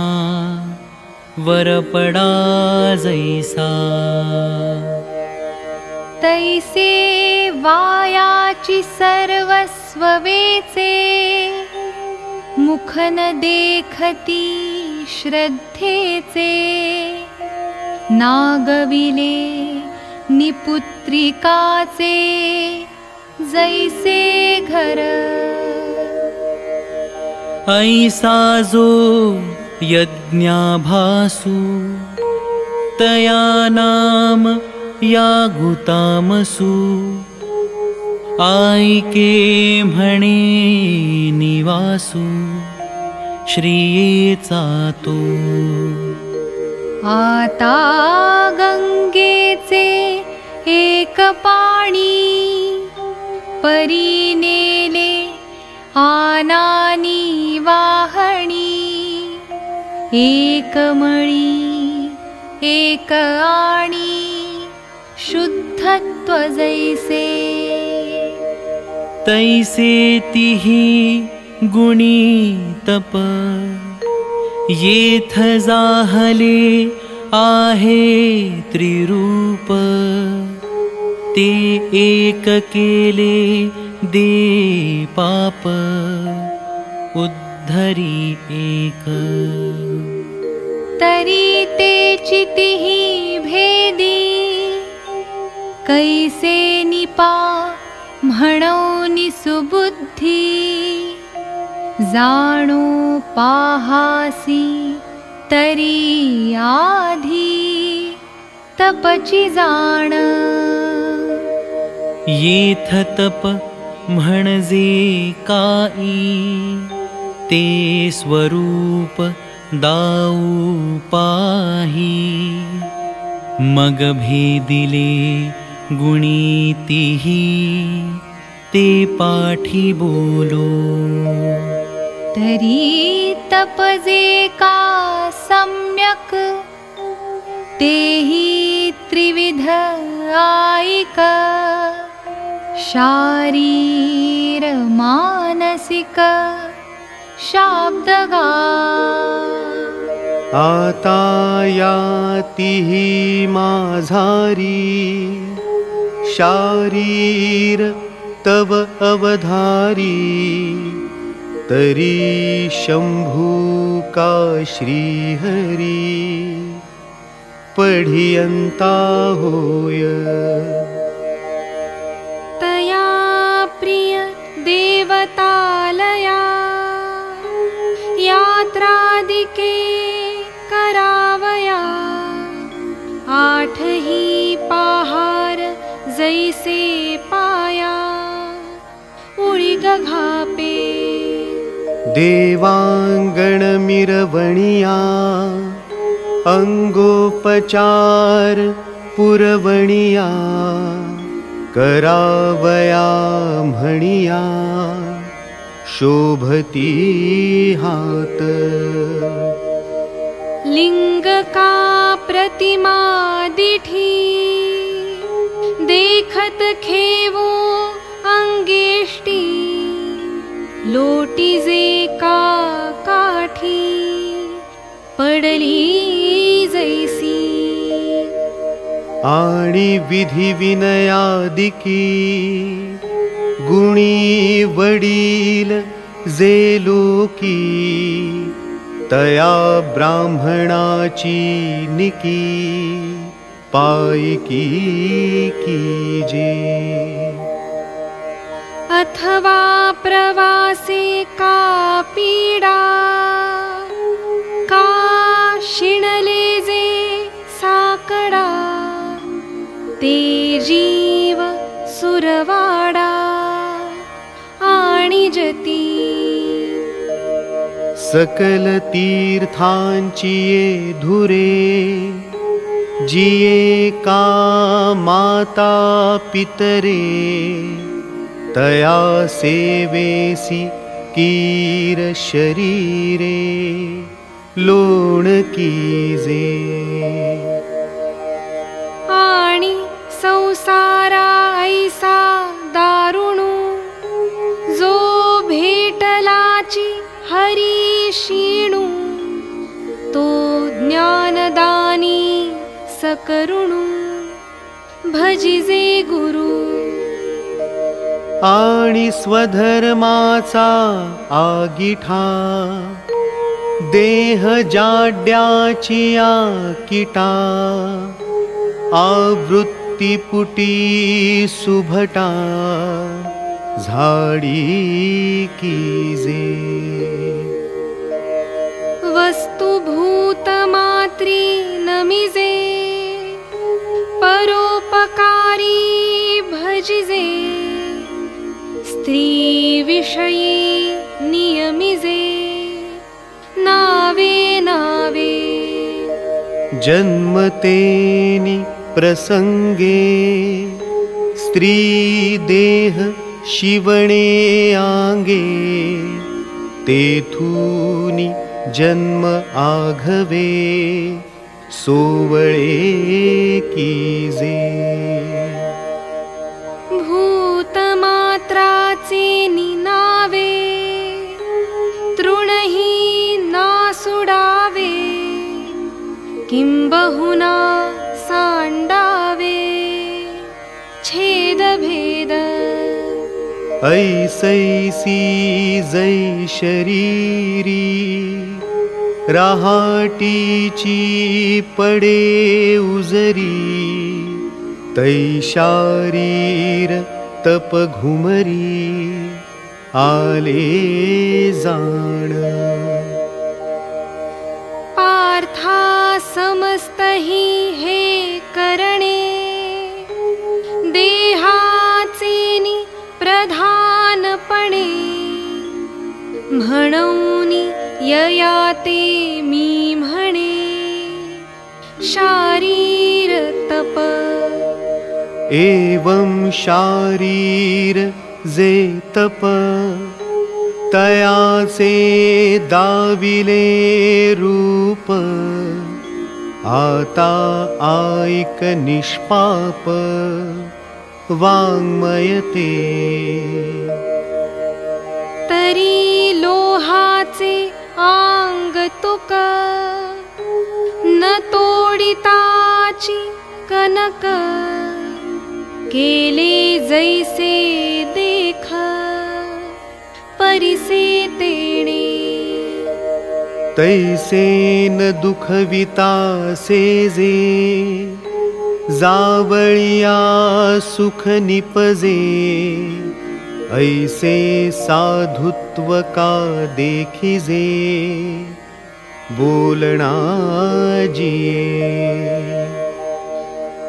वरपडा जैसा। तैसे वायाची सर्वस्व वेचे मुखन देखती श्रद्धेचे। नागविले निपुत्रिकाचे जैसे घर। ऐसा जो यज्ञाभासु तया नाम यागुतामसु। आयके म्हणे निवासु श्रियेचा तो आता गंगेचे एक पाणी परिनेले आनानी वाहणी. एक मळी एक शुद्धत्व जैसे तैसे तिही गुणी तप येथ जाहले आहे त्रिरूप। ते एक केले दे पाप। उद्धरी एक। तरी ते चितिही भेदी। कैसे निपा सुबुद्धी जाणो पाहासी तरी आधी तपची जाण। येथ तप म्हणजे काई ते स्वरूप दाऊ पाही। मग भेदिले गुणीतिही ते पाठी बोलो। तरी तपजे का सम्यक? तेही त्रिविध आयिक। शारीर मानसिक। शाब्दगा। यातिहि माझारी। शारीर तव अवधारी। तरी शम्भू का श्रीहरी। पढियन्ता होय। तया प्रिय देवतालया यात्रादिके करावया। आठ ही पहार जैसे उळी गघापे देवाङ्गणमिरवणिया अङ्गोपचार पुरवणिया करावया म्हणिया शोभती हात। लिंग का प्रतिमा दिठी देखत खेवो अंगेष्टी लोटी जे का काठी पडली जैसी। आणि विधी विनयादिकी गुणी वडील जे लोकी तया ब्राह्मणाची निकी पायकी कीजे अथवा प्रवासे का पीडा का शिणले जे साकडा। ते जीव सुरवाडा। आणि जती सकल तीर्थांची ये धुरे। जिये का माता पितरे तया सेवेसी कीर शरीरे आणि संसारा ऐसा दारुणू जो भेटलाची हरी शिणू तो ज्ञानदानी सकरुणू। भजिजे गुरु आणि स्वधर्माचा आगिठा। देह जाड्याची किटा। झाडी कीजे। वस्तुभूत मात्री नमिजे। परोपकारी भजिजे स्त्रीविषयी नियमिजे नावे नावे। जन्मतेनि प्रसङ्गे स्त्रीदेह शिवणे आङ्गे तेथूनि जन्म आघवे सोवळे कीजे किंबहुना सांडावे छेदभेद। ऐसैसी जै शरीरी रहाटीची पडे उजरी तै शारीर तप घुमरी आले जाण समस्तही हे करणे। देहाचेनी प्रधानपणे। म्हणूनी ययाते मी म्हणे शारीर तप एवं शारीर जे तप। तयाचे दाविले रूप आता आयक निष्पाप वाङ्मयते. तरी लोहाचे कौतुक न तोडिताची कनक केले जैसे देख परिसे तेणे तैसे न दुखविता सेजे जावळिया सुख निपजे ऐसे साधुत्व का देखिजे बोलणा जिये।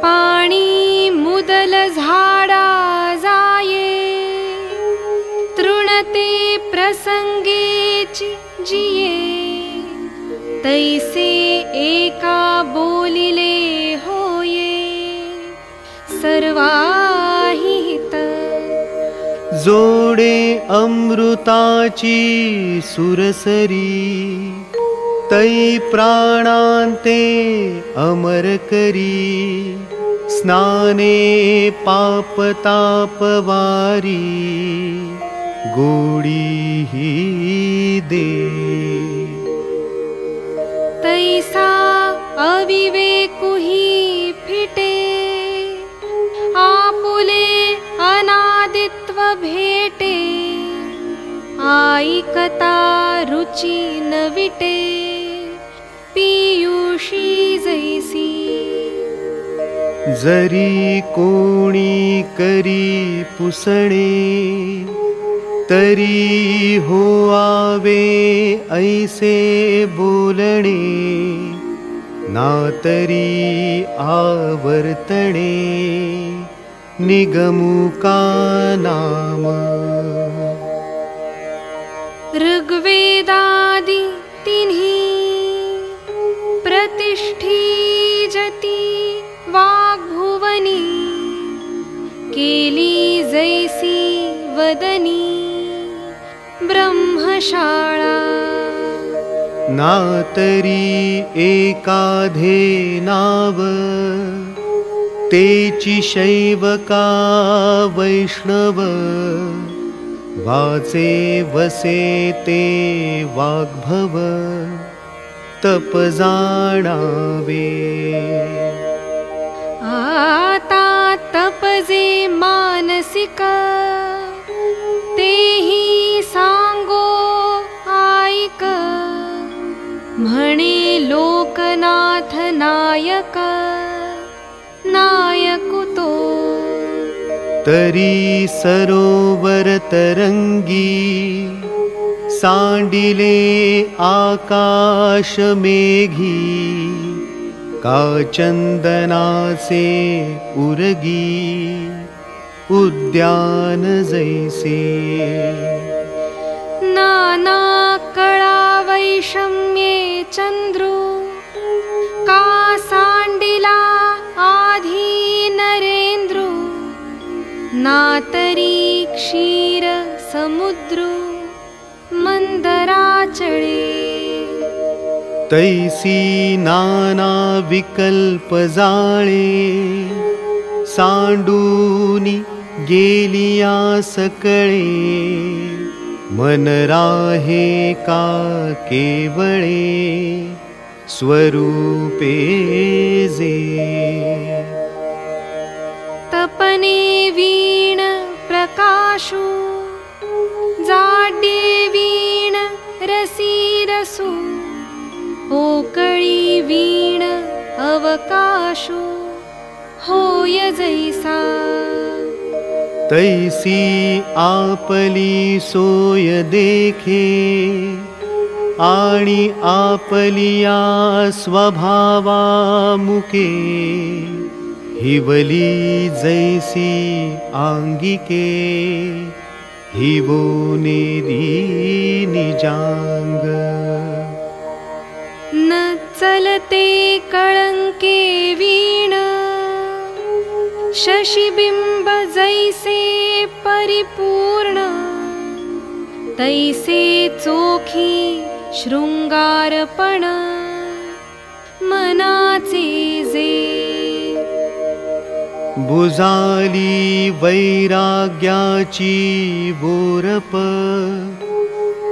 पाणी मुदल झाडा जाये तृणते प्रसंगेची जिये तैसे एका बोलिले होये। सर्वाहि हित। जोडे अमृताची सुरसरी। तै प्राणान्ते अमर करी। स्नाने पापतापवारी। गोडी ही दे फिटे। आपुले अनादित्व भेटे। आईकता रुचि न विटे। पीयूषी जैसी। जरी कोणी करी पुसणे तरी हो आवे ऐसे बोलणे। ना तरी आवर्तणे। निगमुका नाम। ऋग्वेदादि तिन्ही प्रतिष्ठी जती वाग्भुवनी। केली जैसी वदनी ब्रह्मशाळा तरी एकाधे नाव तेची शैवका वैष्णव वाचे वसे ते वाग्भव तप जाणावे। आता तपजे मानसिक तेही सांगो ऐक म्हणे लोकनाथ नायक नायक तो। तरी सरोवर तरंगी सांडिले आकाश मेघी का चंदनाचे उरगी उद्यान जैसे वैषम्ये चंद्रू का सांडिला आधी नरेंद्रू नातरी क्षीर समुद्रू। तैसी नाना विकल्प गेलिया सकळे मन राहे का केवळे स्वरूपे जे। तपने वीण प्रकाशु जाडे वीण रसीरसु पोकळी वीण अवकाशु जैसा तैसी आपली सोय देखे आणि आपलिया स्वभावा मुके हिवली जैसी आंगिके हिवोने दी निजांग। न चलते कळंके वीण शशिबिंब जैसे परिपूर्ण तैसे चोखी शृंगारपण मनाचे जे। बुजाली वैराग्याची बोरप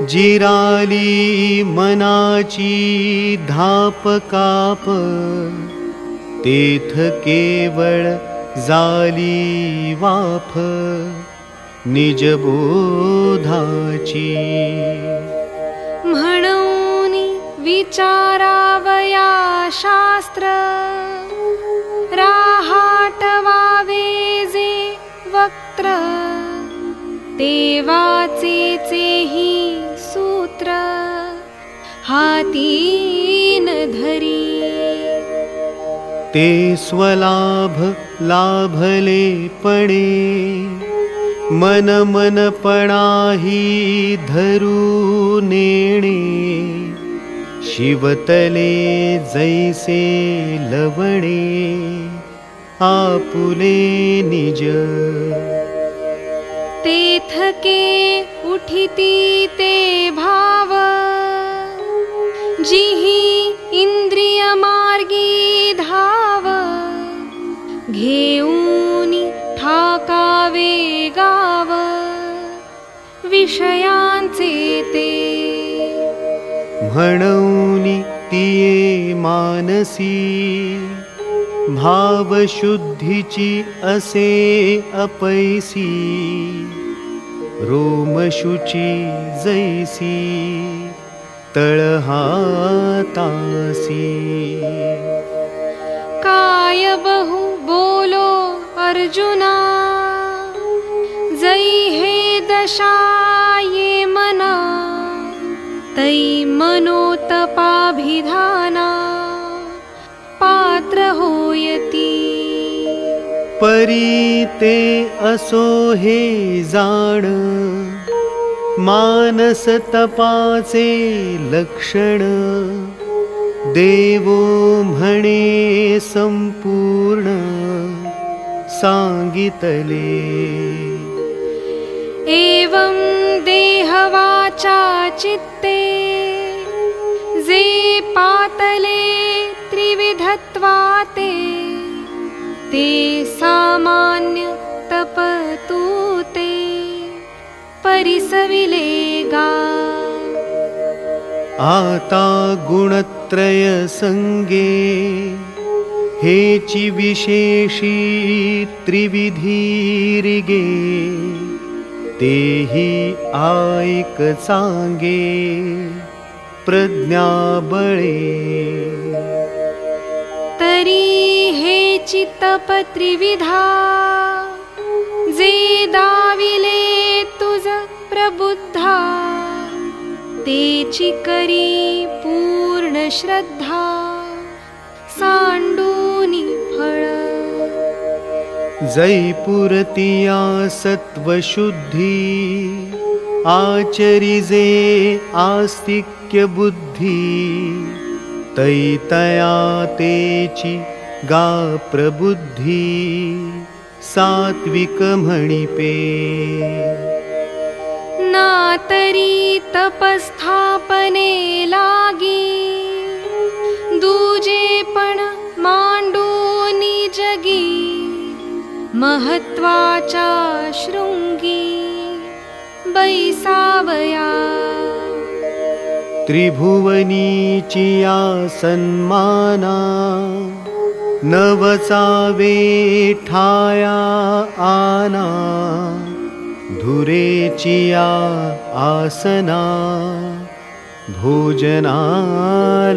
जिराली मनाची धाप काप तेथ केवळ निजबोधाची म्हणून विचारावया शास्त्र राहाटवावे जे वक्त्र देवाचेचेही सूत्र हातीन धरी ते स्वलाभ लाभले पणे। मन मनपणाही धरू नेणे। शिवतले जैसे लवणे। आपुले निज। तेथके उठिती ते भाव। जिही इंद्रियमार्गी धाव। तिये मानसी। भावशुद्धीची असे अपैसी। रोमशुची जैसी तळहातासी। काय बहु बोलो अर्जुना जै हे दशा ये मना तै मनोतपाभिधाना पात्र होयती। परी ते असो हे जाण मानस तपाचे लक्षण। देवो म्हणे संपूर्ण। सांगितले। एवं देहवाचा चित्ते। जे पातले त्रिविधत्वाते ते सामान्य परिसविले गा आता गुणत्रय संगे हेची विशेषी त्रिविधीरिगे तेही आयक चांगे प्रज्ञाबळे तरी हे चित्तप त्रिविधा जे दाविले प्रबुद्धा तेची करी पूर्ण श्रद्धा सांडूनी फळ। जैपुरतिया सत्वशुद्धी आचरिजे आस्तिक्य बुद्धी। तैतया तेची गा प्रबुद्धी सात्विक म्हणिपे ना तरी तपस्थापने लागी। दूजे पण मांडूनी जगी महत्वाच्या शृंगी। बैसावया। त्रिभुवनीचिया सन्माना नवचावे ठाया आना धुरेचिया आसना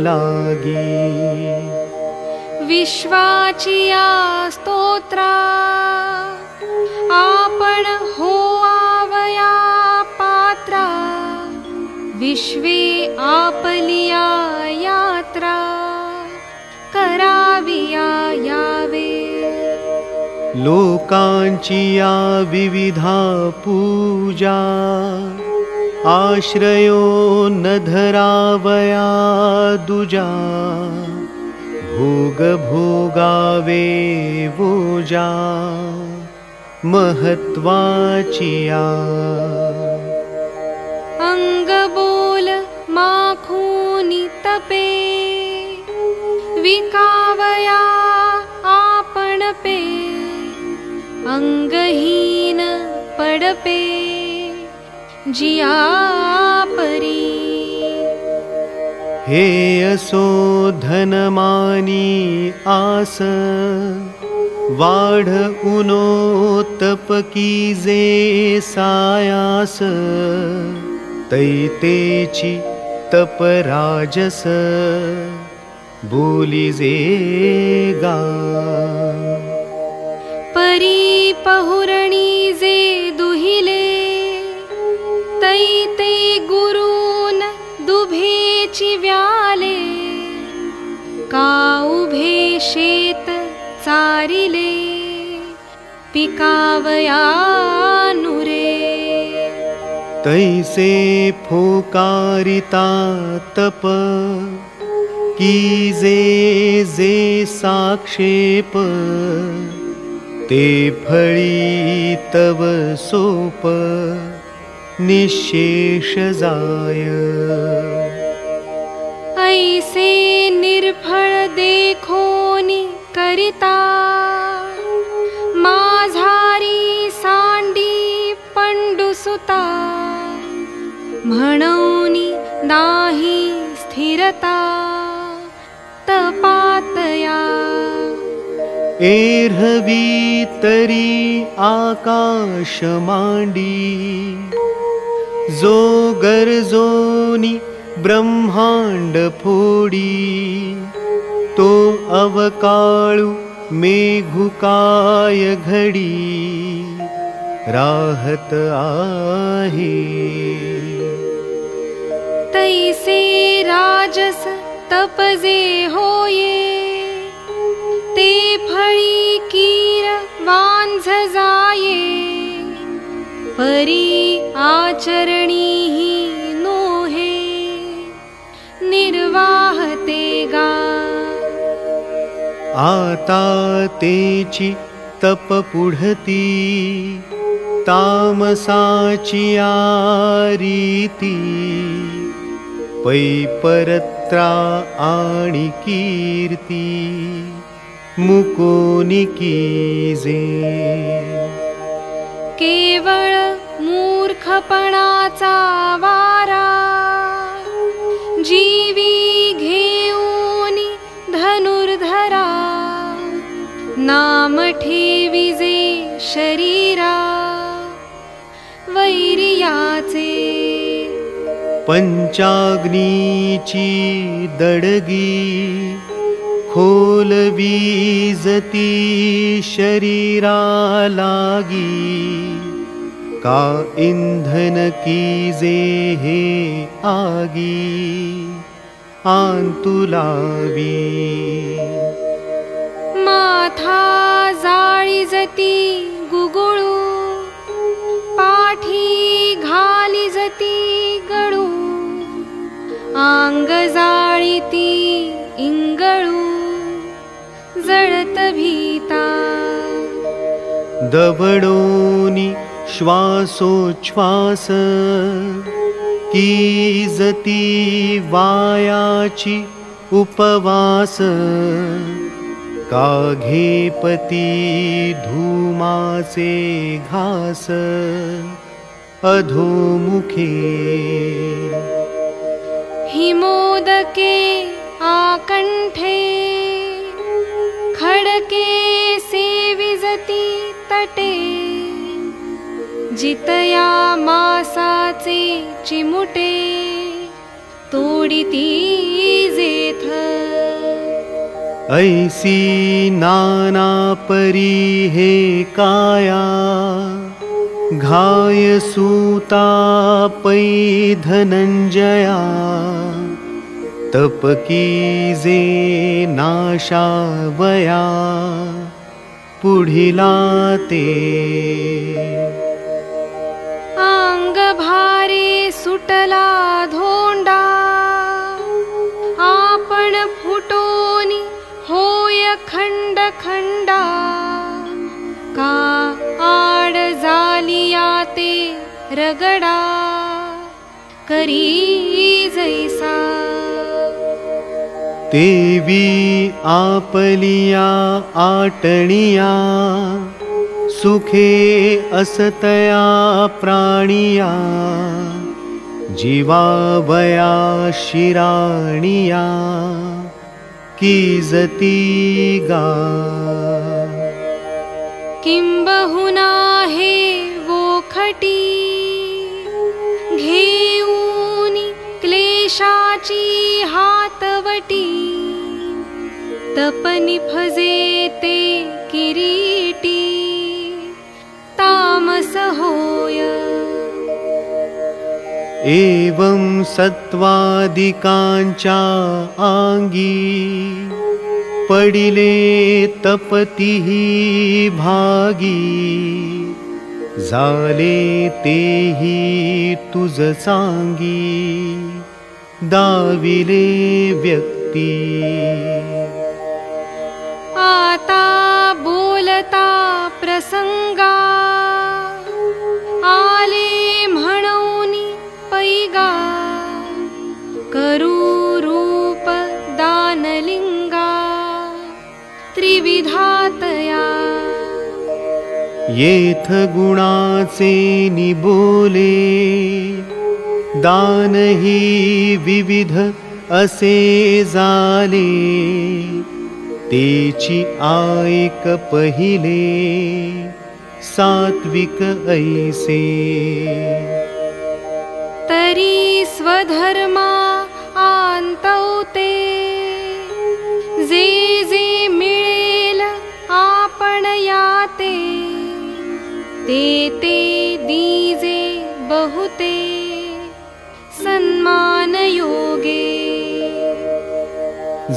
लागी। विश्वाचिया स्तोत्रा आपण हो आवया पात्रा विश्वे आपलिया यात्रा कराविया लोकांचिया विविधा पूजा आश्रयो न धरावया दुजा भोग भोगावे वोजा महत्वाचिया अंगबोल माखूनी तपे विकावया आपण पे अंगहीन पडपे जिया परी। परी हे असो धनमानी आस वाढ उनो तप कीजे सायास तैतेची तप राजस बोलिजे गा परी पहुरणी जे दुहिले तै ते गुरून दुभेची व्याले का उभे शेत चारिले पिकावया नुरे तैसे फोकारिता तप कीजे जे साक्षेप ते फळी तव सोप निशेष जाय। ऐसे निर्फळ देखोनी करिता माझारी सांडी पंडुसुता म्हणूनी नाही स्थिरता तपातया एर्हवी तरी आकाश मांडी जो गरजोनी ब्रह्मांड फोडी तो अवकाळू मेघुकाय घडी राहत आहे। तैसे राजस तपजे होये फळी कीर परी आचरणी ही नोहे। निर्वाहते गा। आता तेची तप पुढती तामसाची पैपरत्रा आणि कीर्ती कीजे केवळ मूर्खपणाचा वारा जीवी घेऊनी धनुर्धरा नाम ठेविजे शरीरा वैरियाचे पंचाग्नीची दडगी खोल वीजती शरीरा लागी का इंधन कीजे हे आगी। आंतुलावी माथा गुगुळू। पाठी घाली जती गळू। आंग जाळीती इंगळू जळत भीता। दबडोनी श्वासोच्छ्वास कीजती वायाची उपवास। का घेपती धूमाचे घास अधोमुखे हिमोदके आकण्ठे खडके सेविजति तटे। जितया मासाचे चिमुटे तोडिती जेथ। ऐसी नाना परी हे काया घाय सूता पै धनंजया तप कीजे नाशावया पुढिला ते. आंग सुटला धोंडा आपण फुटोनी होय खंड खंडा का आड जालिया ते रगडा करी जैसा. तेवी आपलिया आटणिया सुखे असतया प्राणिया जीवावया शिराणिया कीजती किं बहुना हे वोखटी घेऊनी क्लेशाची हातवटी तपनि फजे ते किरीटी तामस होय एवं सत्त्वादिकाञ्चा आङ्गी पडिले तपतिः भागी जाले तेहि तुज सांगी दाविले व्यक्ती बोलता प्रसंगा आले म्हणूनी पैगा। करू रूप दानलिंगा त्रिविधातया। येथ गुणाचे निबोले। दानही विविध असे जाले तेची आयक पहिले सात्विक ऐसे। तरी स्वधर्मा आन्तौते जे जे मिळेल आपण याते ते ते दीजे बहुते। सन्मान योगे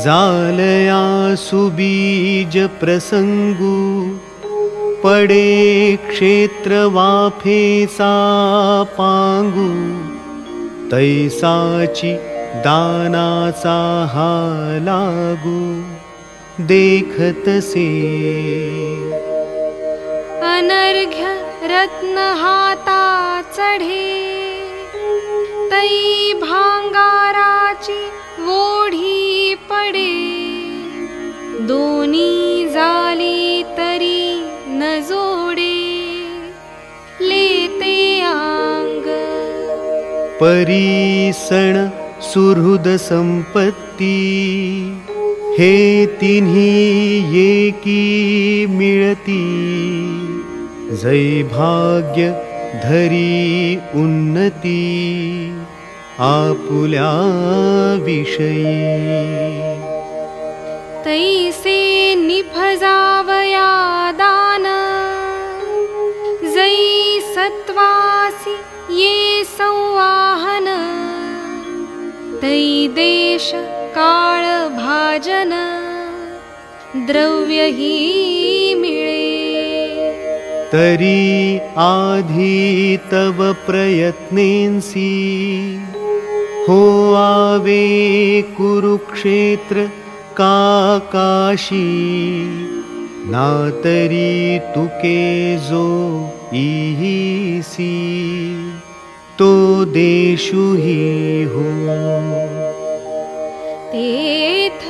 जालया सुबीज प्रसंगू पडे क्षेत्र वाफेचा पांगू तैसाची दानाचा हा लागू देखतसे अनर्घ्य रत्न हाता चढे तै भांगाराची वोढी पडे। दोनी जाली तरी न जोडे। लेते आंग। परीसण सुहृद संपत्ती। हे तिन्ही येकी मिळती। जै भाग्य धरी उन्नती आपुल्या विषयी तैसे निफजावया दान। जै सत्वासी ये संवाहन। तै देश काळ भाजन द्रव्य ही मिळे। तरी आधी तव प्रयत्नेंसी आवे कुरुक्षेत्र काकाशी नातरी तुके जो इहीसी तो देशु ही हो। तेथ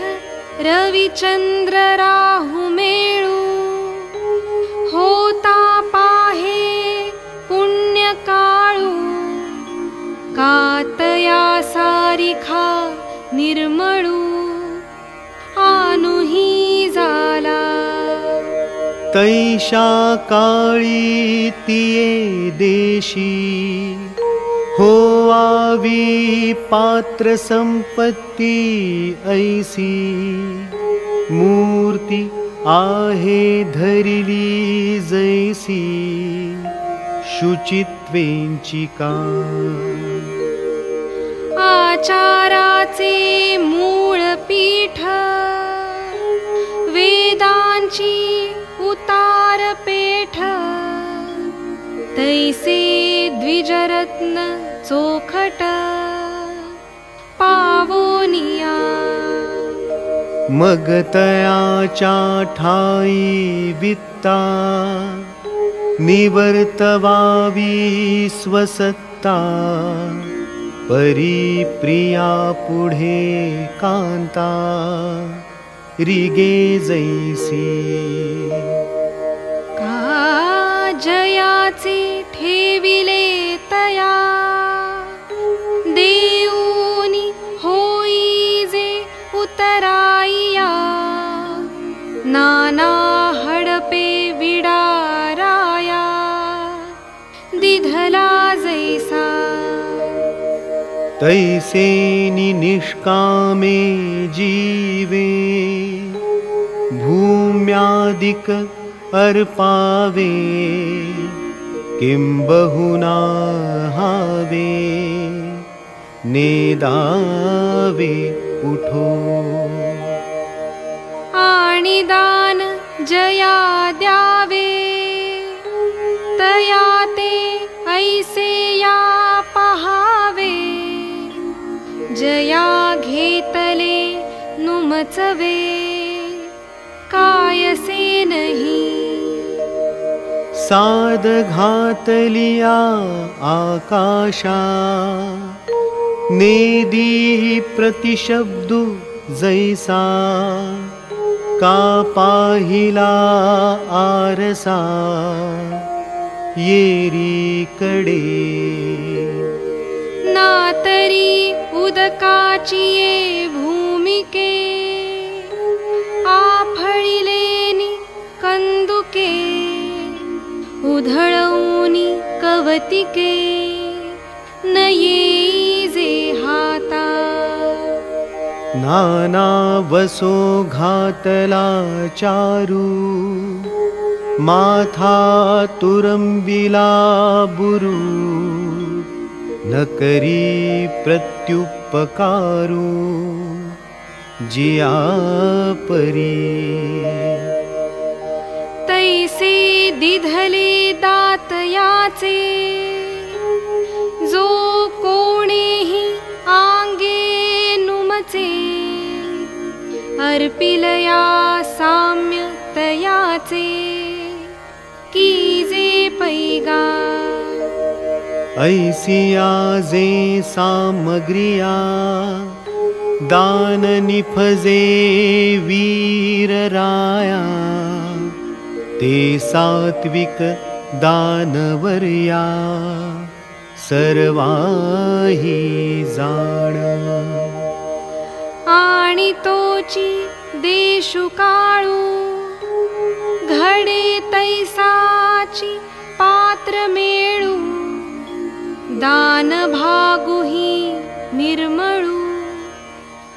रविचंद्र राहु मेळू कातया सारिखा निर्मळू आनुही झाला तैषा काळी तिये देशी हो आवी पात्र संपत्ती ऐसी। मूर्ती आहे धरिली जैसी शुचित्वेंची का आचाराचे मूळ पीठ वेदांची उतार पेठ तैसे द्विजरत्न चोखट. पावोनिया. मग तयाच्या ठाई वित्ता. निवर्तवावी स्वसत्ता परि पुढे पुता रिगे जैसी। का ठेविले तया देऊनी होई जे उतराया नाना तैसेनि निष्कामे जीवे भूम्यादिक अर्पावे किं बहुना हावे नेदावे उठो। आणिदान जया द्यावे तया ते ऐसे या जया घेतले नुमचवे कायसे नाही. घातलिया आकाशा नेदी प्रतिशब्दु जैसा का पाहिला आरसा येरी कडे नातरी उदकाची ये भूमिके। आफळिलेनी कंदुके उधळवूनी कवतिके। न येईजे हाता। नाना वसो घातला चारू। माथा तुरंबिला बुरू न करी प्रत्युपकारू जिया परी। तैसे दिधले दातयाचे जो कोणीही आंगे नुमचे अर्पिलया साम्य तयाचे कीजे पैगा ऐसिया जे सामग्रिया दान निफजे वीर राया ते सात्विक दानवर्या सर्वाही जाण। आणि तोची देशु काळू घडे तैसाची पात्र मेळू दान भागुही निर्मळू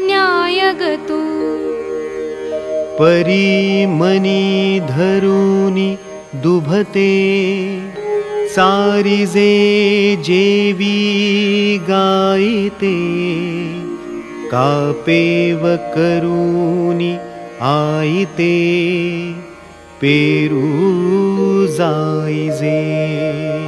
न्यायगतू। परी मनी धरुनी दुभते सारिजे जेवी गायते। कापेव करूनी आईते पेरू नाना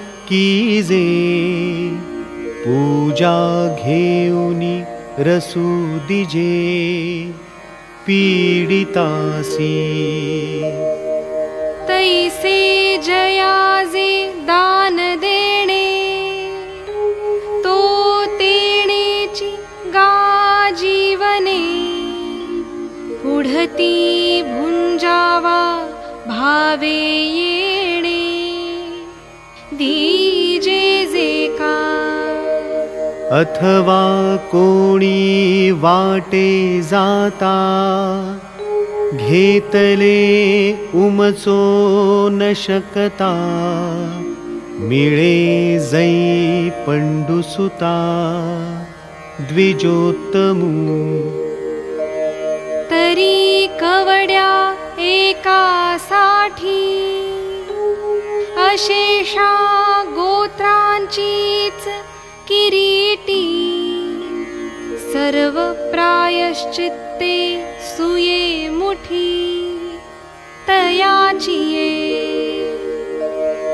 कीजे। पूजा घेऊनी रसू दिजे। पीडितासी। तैसे जयाजे दान देणे। तो तेणेची गा जीवने। पुढती भुंजावा भावे येणे अथवा कोणी वाटे जाता घेतले उमचो न शकता मिळे जै पंडुसुता द्विजोत्तमू। तरी कवड्या एकासाठी अशेषा गोत्रांचीच किरीटी। सर्व प्रायश्चित्ते सुये मुठी। तयाची ये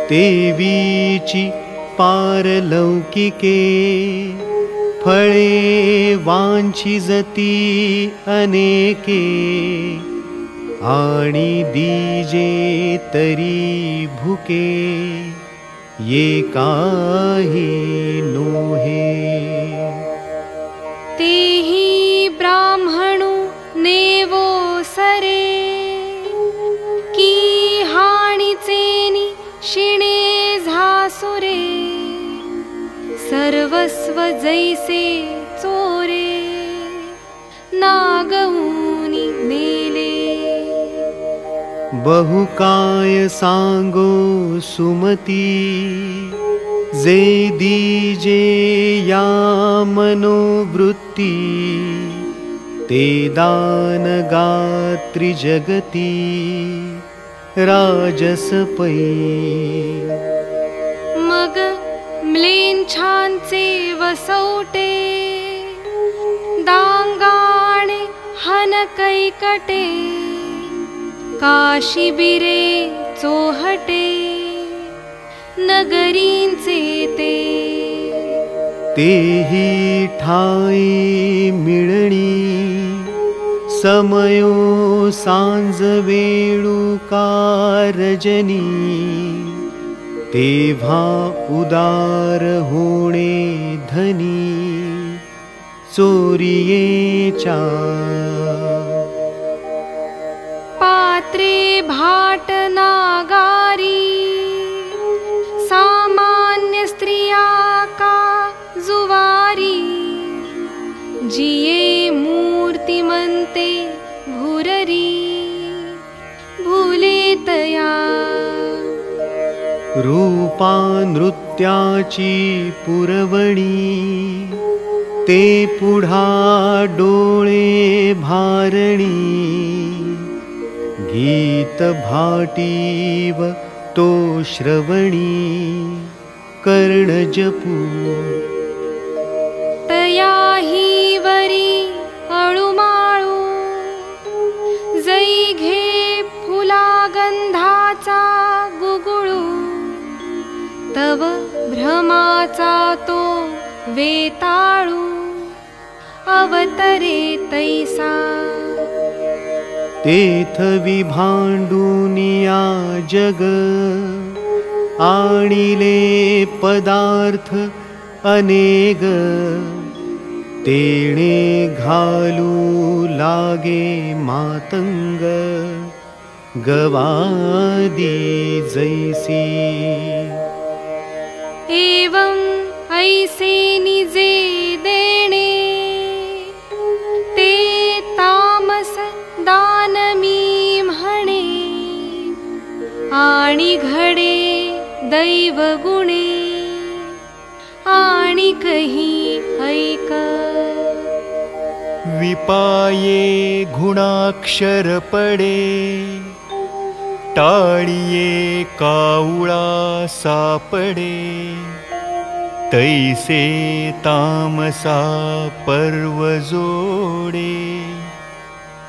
देवीची पारलौकिके। फळे वांछिजती अनेके। आणि दीजे तरी भुके ये काहि नोहे? ते हि ब्राह्मण ने वो सरे शिणे झासुरे। सर्वस्व जैसे चोरे। नागौ बहुकाय सांगो सुमती। जे दीजे या मनोवृत्ती। ते दान गात्री जगती। राजसपै। मग म्लेच्छांचे वसवटे। दांगाणे हन कैकटे काशिबिरे चोहटे नगरींचे ते। तेही ठाई मिळणी समयो सांज वेणुका रजनी तेव्हा उदार होणे धनी चोरियेच्या पात्रे भाट नागारी सामान्य स्त्रिया का जुवारी जिये मूर्तिमन्ते भुररी भूले तया। रूपा नृत्याची पुरवणी ते पुढा डोळे भारणी गीत भाटीव तो श्रवणी कर्णजपू। तया हि वरी अळुमाळू जै घे फुला गंधाचा गुगुळू। तव भ्रमाचा तो वेताळू। अवतरे तैसा तेथ विभांडुनिया जग। आणिले पदार्थ अनेक तेणे घालू लागे मातंग। गवादी जैसी। एवं ऐसे निजे देणे आणि घडे दैव गुणे आणि कही ऐक विपाये गुणाक्षर पडे टाळिये कावळा सापडे तैसे तामसा पर्व जोडे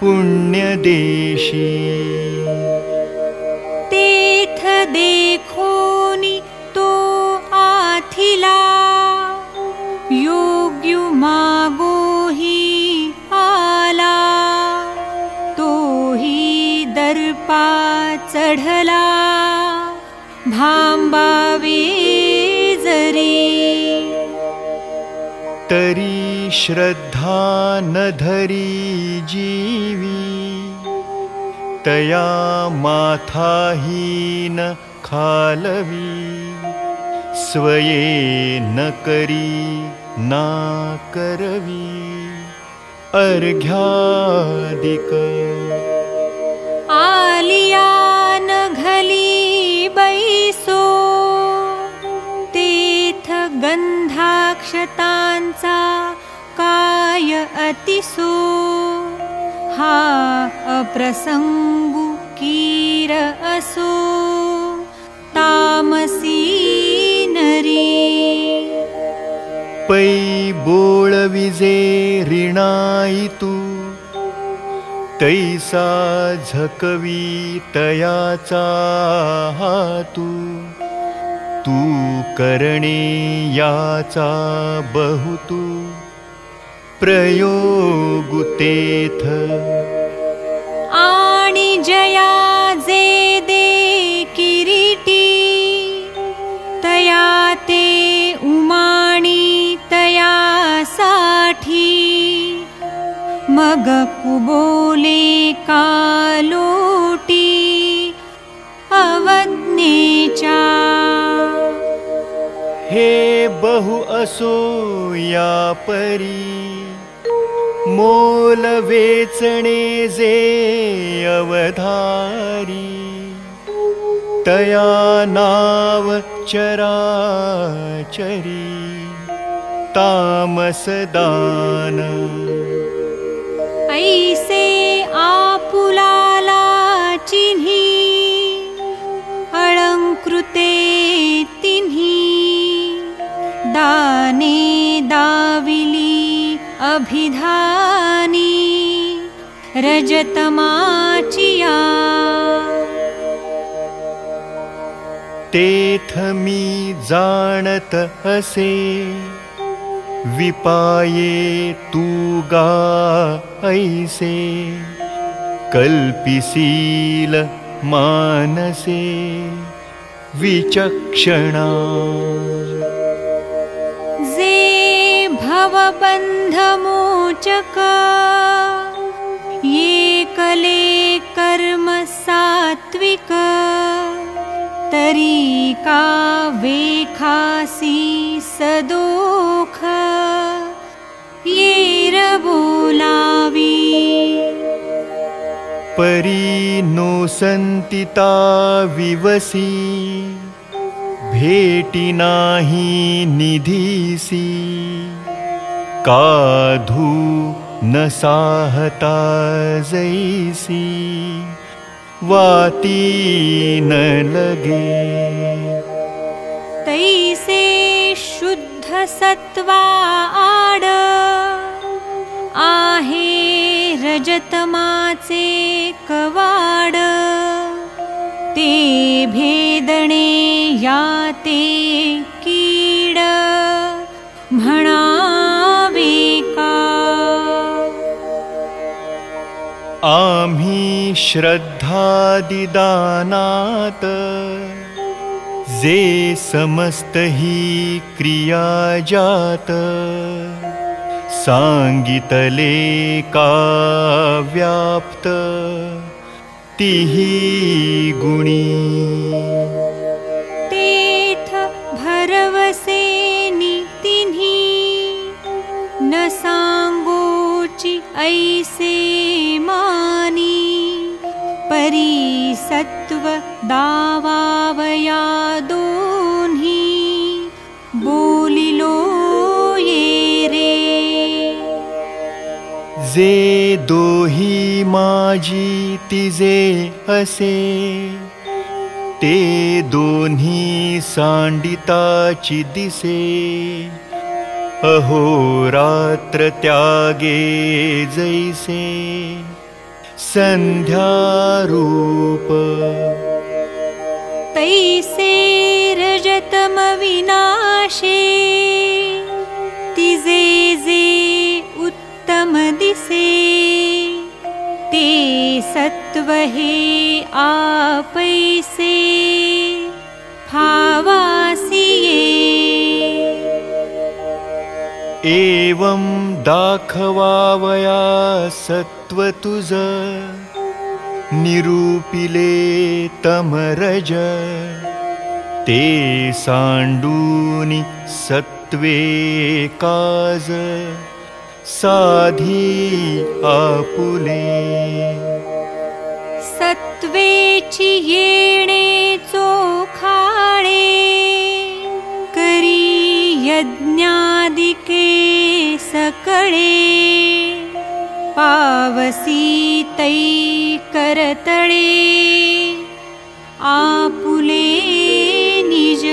पुण्यदेशी तो योग्य मागोही आला। तोही दर्पा चढला। भांबावे जरी तरी श्रद्धा न धरी जीवी तया माथाहीन खालवी स्वये न करी ना करवी। अर्घ्यादिक। आलियान घली बैसो तेथ गंधाक्षतांचा काय अतिसो हा अप्रसंगु कीर असो। तामसी नरी। पै बोळविजे रिणायितू तैसा झकवी तयाचा हातू तू। करणे याचा बहुतू प्रयोगु तेथ आणि जया जे दे किरीटी तया ते उमाणी तया साठी। मग कुबोले कालोटी अवज्ञेच्या हे बहु असो या परी मोल वेचणे जे अवधारी तया नाव चराचरी तामसदान। ऐसे आपुलाला चिन्ही अलङ्कृते तिन्ही दाने दाविली अभिधानी रजतमाचिया। तेथ मी जाणत असे विपाये तू गा ऐसे कल्पिसील मानसे विचक्षणा भवबन्धमोचक। ये कले कर्म सात्विक। तरी का वेखासी सदोख। ये रबोलावी परी नो सन्तिता विवसी। भेटी नाही निधीसी काधू न साहता जैसी वाती न लगे। तैसे शुद्ध सत्वा आड आहे रजतमाचे कवाड। ते भेदणे या ते कीड म्हणावे आम्ही श्रद्धादिदानात। जे समस्त ही क्रिया जात। सांगितले का व्याप्त। तिही गुणी। तेथ भरवसे नितिन्ही। न ऐसे मानी। परी सत्व दावावया दोन्ही। बोलिलो ये रे। जे दोही माझी तिजे असे ते दोन्ही सांडिताची दिसे अहोरात्र त्यागे जैसे संध्यारूप तैसे रजतम विनाशे तिजे जे उत्तम दिसे ते सत्व हे आपैसे फावासिये एवं दाखवावया तुझ निरूपिले तमरज। ते सांडूनि सत्वे काज साधी आपुले। येणे चोखाळे करी सकळे पावसी तै करतळे आपुले निज।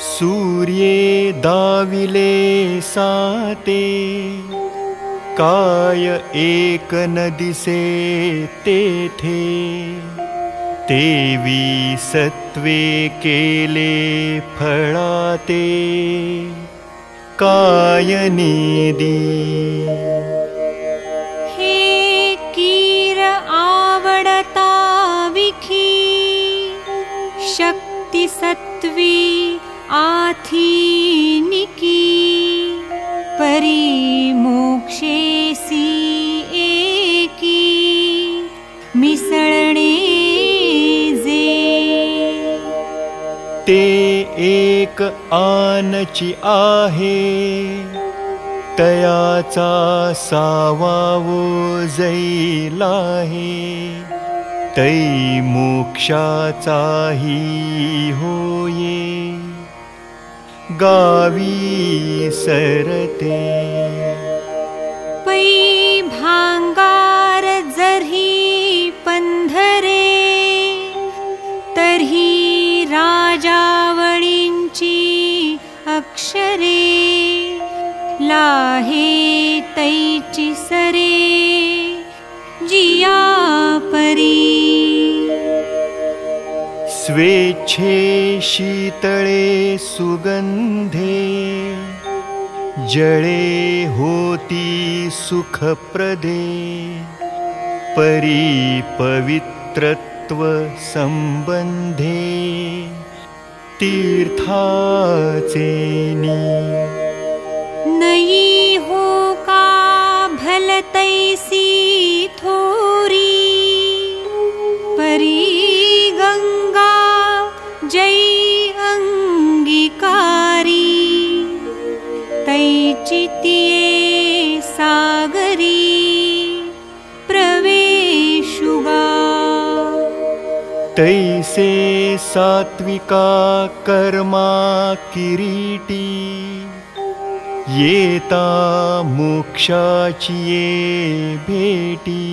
सूर्ये दाविले साते काय एक न दिसे तेथे तेवी सत्वे केले फळाते। काय निदी हे कीर आवडता विखी शक्ती सत्वी आथी आनची आहे तयाचा सावावो जैलाहे तै मोक्षाचाही होये। गावी सरते। पै भांगार जरी पंधरे तर्ही राजावळींची अक्षरे लाहे तैची सरे जिया परी स्वेच्छे शीतळे सुगंधे जळे होती सुखप्रदे परी पवित्रत्व संबंधे तीर्थाचेनी। नयी हो का भलतैसी थोरी? परी गंगा जै अंगीकारी। तैचितिये सागरी प्रवेशुगा तैसे सात्विका कर्मा किरीटी। येता मोक्षाची ये भेटी।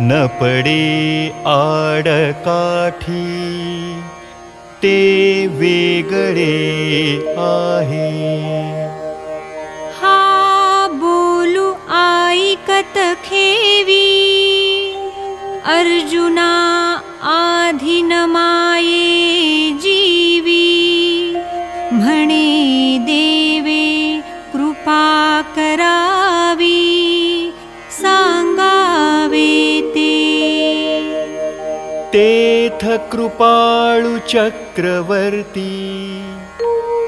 न पडे आडकाठी ते वेगळे आहे। हा बोलू ऐकत खेवी अर्जुना आधीन माये जीवी। म्हणे देवे कृपा सांगावे ते। तेथ कृपाळु चक्रवर्ती।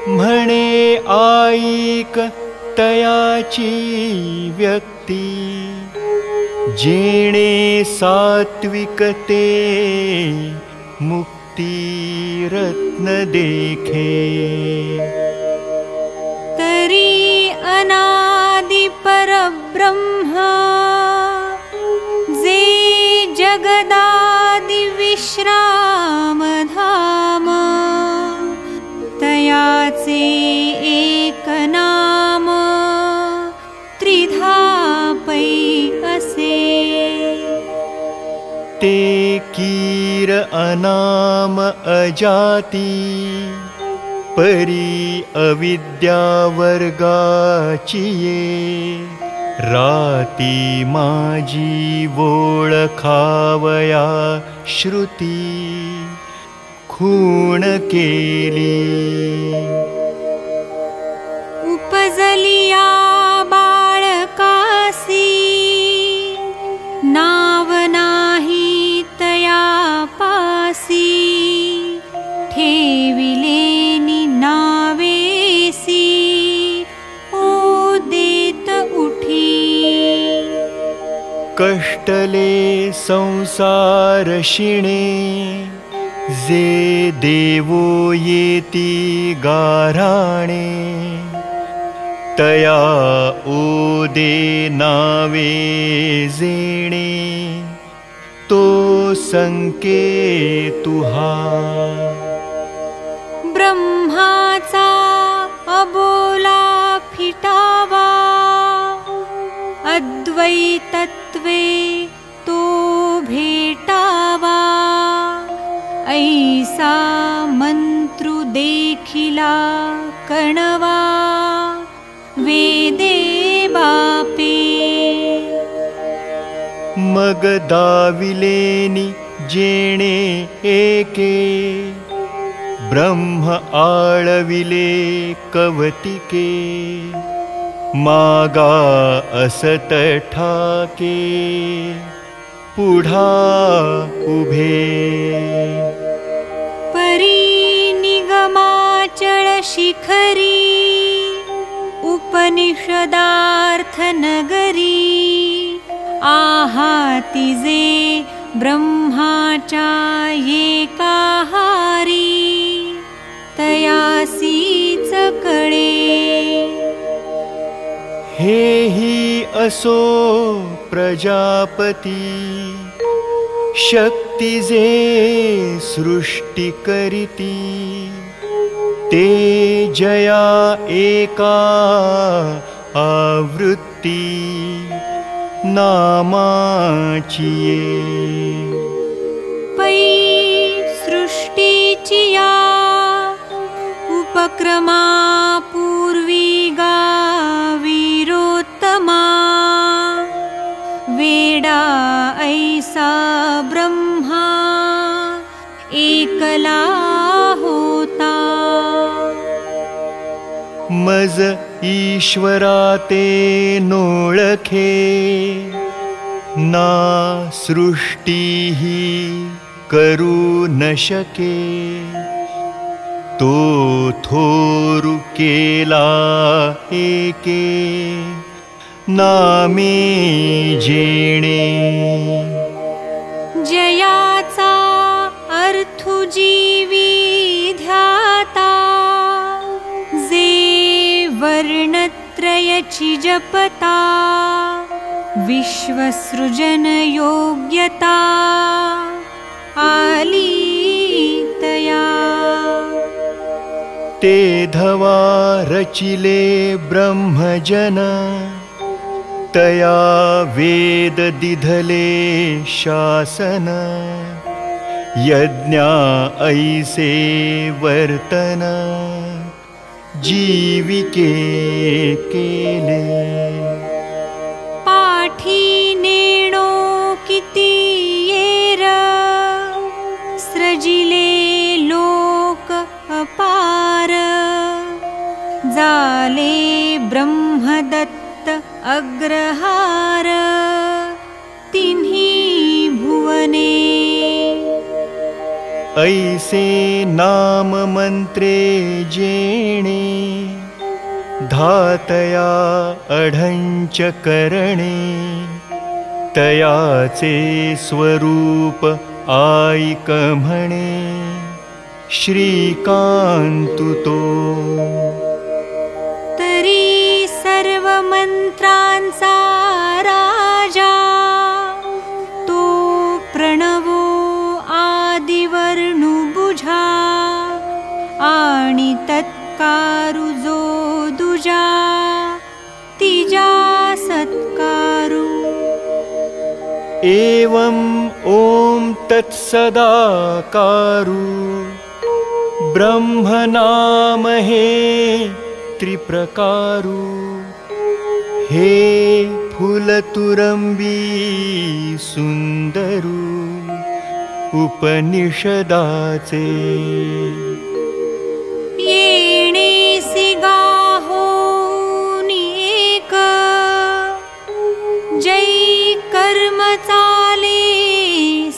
म्हणे आईक तयाची व्यक्ती जेणे सात्विकते मुक्ती रत्न देखे। तरी अनादि परब्रह्म जे जगदादि ते कीर अनाम अजाती परी अविद्यावर्गाची ये राती माझी ओळखावया श्रुती खूण केली। उपजलिया बाळकासी नाव कष्टले संसार शिणे जे देवो येती गाराणे। तया ओदे नावे जेणे तो संके तुहा ब्रह्माचा अबोला फिटावा अद्वैतत्वे तो भेटावा। ऐसा मंत्रु देखिला कणवा। वेदे बापे। मग दाविलेनी जेणे एके। ब्रह्म आळविले कवतिके मागा असत ठाके पुढा उभे। परी निगमाचळ शिखरी उपनिषदार्थ नगरी आहाती जे हे हि असो प्रजापती शक्तिजे सृष्टि करिती ते जया एका आवृत्ती नामाची पै सृष्टीची या उपक्रमा ऐसा ब्रह्मा एकला होता। मज ईश्वरा ते नोळखे ना सृष्टीही करू न शके तो थोरु केला एके नामे जेणे। जयाचा अर्थु जीवी ध्याता जे वर्णत्रयची जपता विश्वसृजन योग्यता आली तया ते धवा रचिले ब्रह्मजन तया वेद दिधले शासन। यज्ञा ऐसे वर्तन। जीविके केले। पाठी नेणो किती येर। सृजिले लोक अपार। जाले ब्रह्मदत्त अग्रहार। तिन्ही भुवने। ऐसे नाम मंत्रे जेणे धातया अढंच करणे। तयाचे स्वरूप आईक म्हणे श्रीकांतु तो। तरी सर्व मंत्रांचा राजा। तो प्रणवो आदिवर्णु बुझा आणि तत्कारु जो दुजा। तिजा सत्कारु। एवं ॐ तत्सदाकारु। ब्रह्मनाम हे त्रिप्रकारु हे फुलतुरंबी सुंदरू उपनिषदाचे। येणे सिगा एक जै कर्म चाले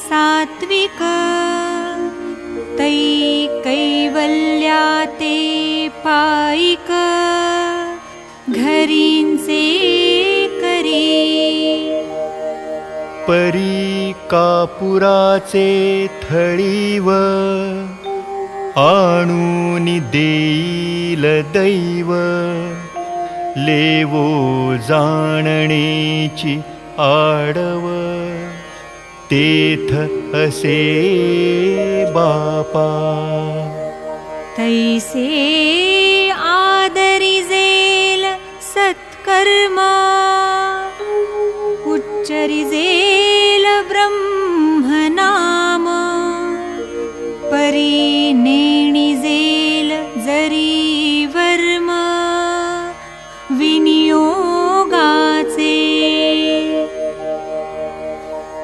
सात्विक तै कैवल्या पायिक पुराचे थळीव आणून देईल दैव. लेवो जाणणेची आडव तेथ असे बापा. तैसे आदरिजेल सत्कर्मा उच्चरिजेल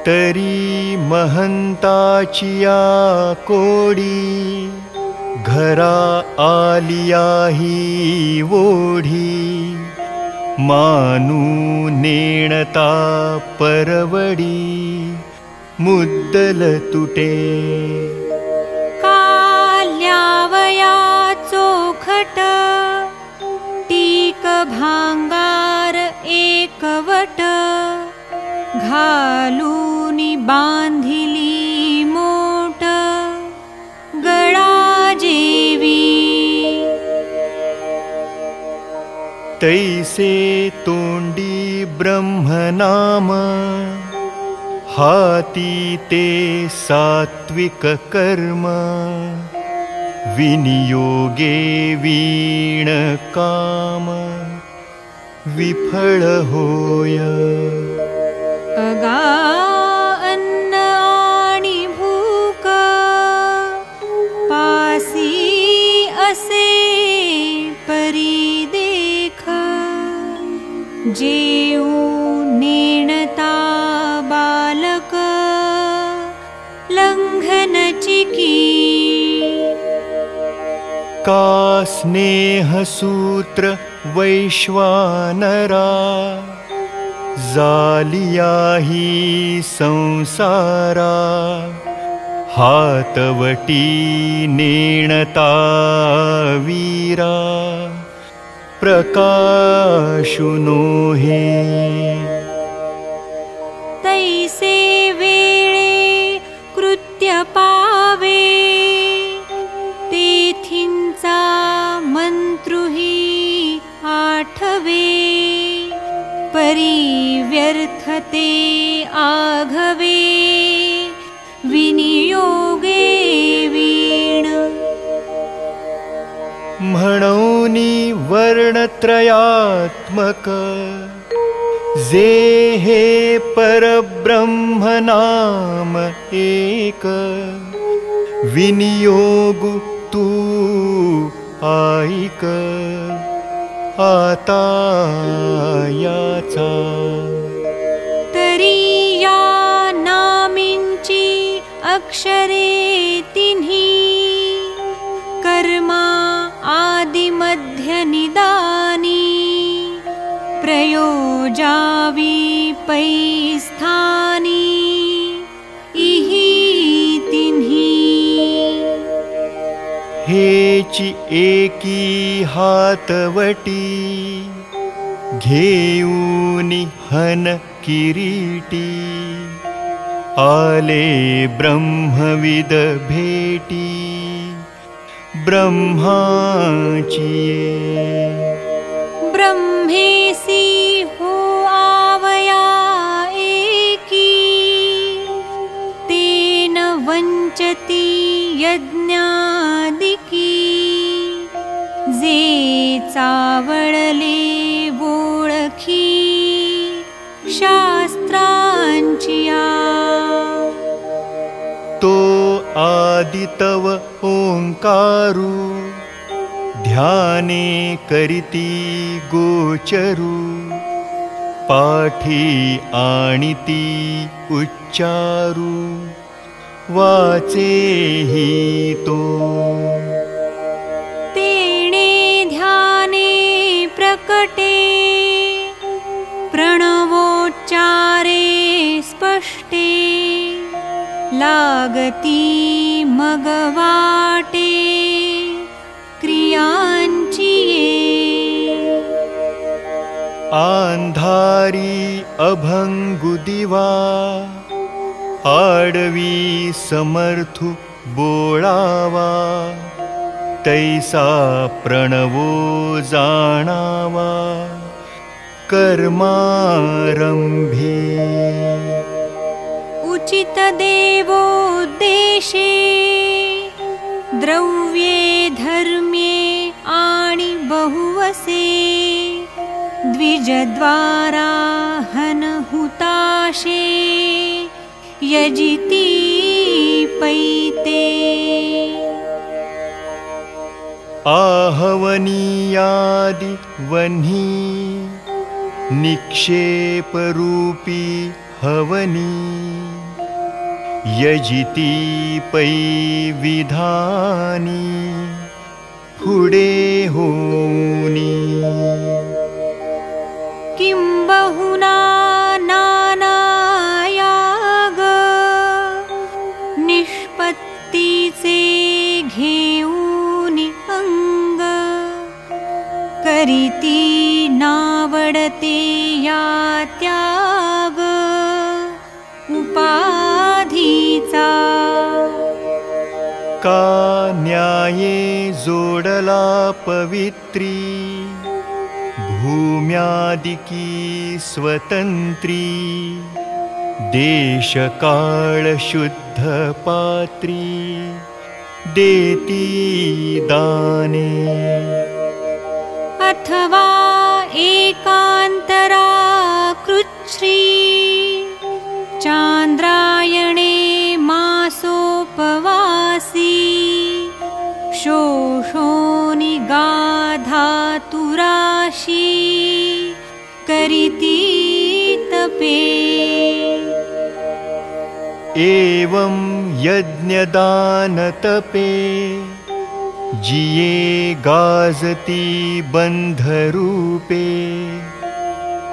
तरी या कोडी घरा आलिया ही ओढी मानू नेणता परवडी मुद्दल तुटे। काल्यावया चोखट टीक भांगार एकवट घालूनी बांधिली मोट गळा जेवी तैसे तोंडी ब्रह्मनाम हाती ते सात्विक कर्म विनियोगे वीण काम विफल होय अगा अन्न आणि भूक। पासी असे परी देख। जेऊ नेणता बालक। लंघनची की का स्नेहसूत्र वैश्वानरा जालिया हि संसारा हातवटी नेणता वीरा। प्रकाशुनो हे तैसे वेळे कृत्य पावे परी व्यर्थते आघवे। विनियोगे वीण। म्हणौनी वर्णत्रयात्मक। जे हे परब्रह्मनाम एक। विनियोगु तू ऐक या नामिंची अक्षरे तिन्ही। कर्मा आदिमध्य निदानी। प्रयोजावी पै हेची एकी हातवटी घेऊनी हन किरीटी आले ब्रह्मविद भेटी ब्रह्माचिये ब्रह्मेसी हो आवया एकी तेन वञ्चति यज्ञादिकी जे चावळले वोळखी शास्त्रांचिया तो आदितव ओंकारू ध्याने करिती गोचरू पाठी आणिती उच्चारू वाचेही तो तेणे ध्याने प्रकटे प्रणवोच्चारे स्पष्टे लागती मगवाटे क्रियांची ये। आंधारी अभंगुदिवा आडवी समर्थु बोळावा तैसा प्रणवो जाणावा कर्मारंभे उचित देवोद्देशे द्रव्ये धर्म्ये आणि बहुवसे द्विजद्वारा हनहुताशे यजिती पैते। आहवनीयादि वह्नी निक्षेपरूपी हवनी। यजिती पै विधानी पुढे होनी। किं बहुना नानायाग या त्याग उपाधीचा। का न्याये जोडला पवित्री भूम्यादिकी स्वतन्त्री देशकालशुद्धपात्री देती दाने। अथवा एकान्तरा कृच्छ्री चान्द्रायणे मासोपवासी। शोषोनिगाधातुराशी करिति तपे एवं यज्ञदानतपे जिये गाजति बन्धरूपे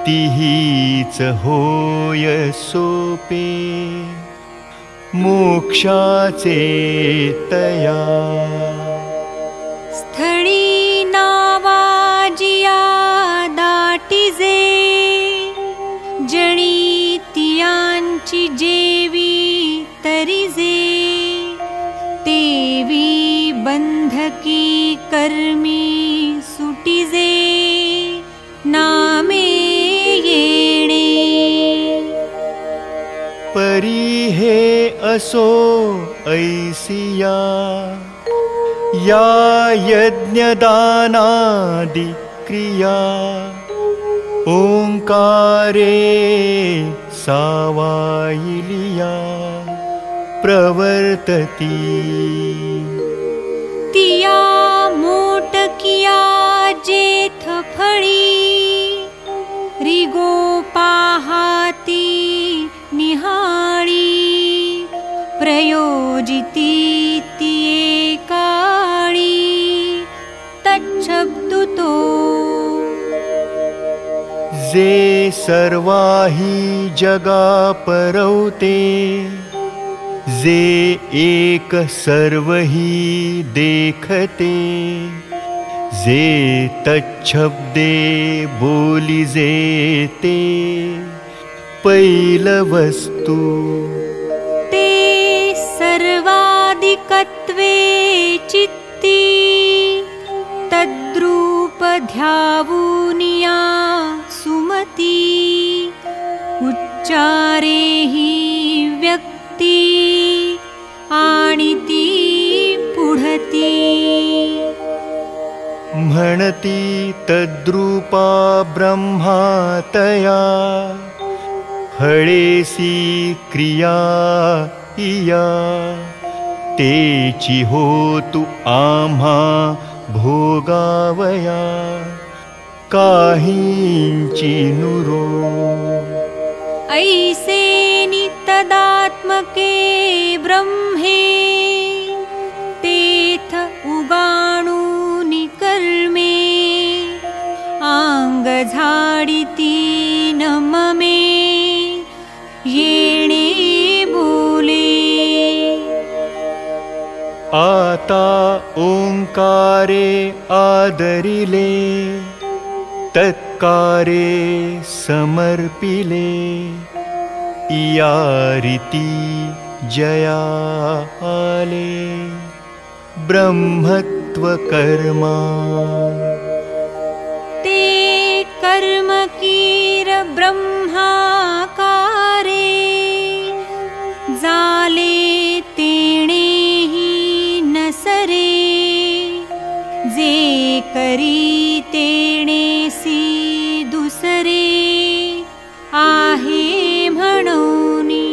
तिहीच होय सोपे। मोक्षाचे तया। स्थळी नावाजिया दाटिजे जेवी तरिजे कर्मी सुटिजे नामे येणे। परी हे असो ऐसिया या यज्ञदानादिक्रिया। ओङ्कारे सावायिलिया प्रवर्तती। तिया मोटकिया जेथ फळी रिगो पाहाती निहाळी प्रयोजिती तिये काळी तच्छब्दुतो जे सर्वाही जगा परवते जे एक सर्वही देखते जे तच्छब्दे बोलिजे ते पैलवस्तु। ते सर्वादिकत्वे चित्ती तद्रूपध्यावूनिया सुमती। उच्चारे हि म्हणती तद्रूपा ब्रह्मातया हळेसी क्रिया इया। तेची होतु आम्हा भोगावया। काहींची नुरो। ऐसे नितदात्मके ब्रह्मे झाडिती न ममे येणे बोले। आता ओंकारे आदरिले तत्कारे समर्पिले। इयारिती जया आले ब्रह्मत्वकर्मा ब्रह्माकारे जाले सरे जे करी तेणेसी दुसरे आहे म्हणोनी।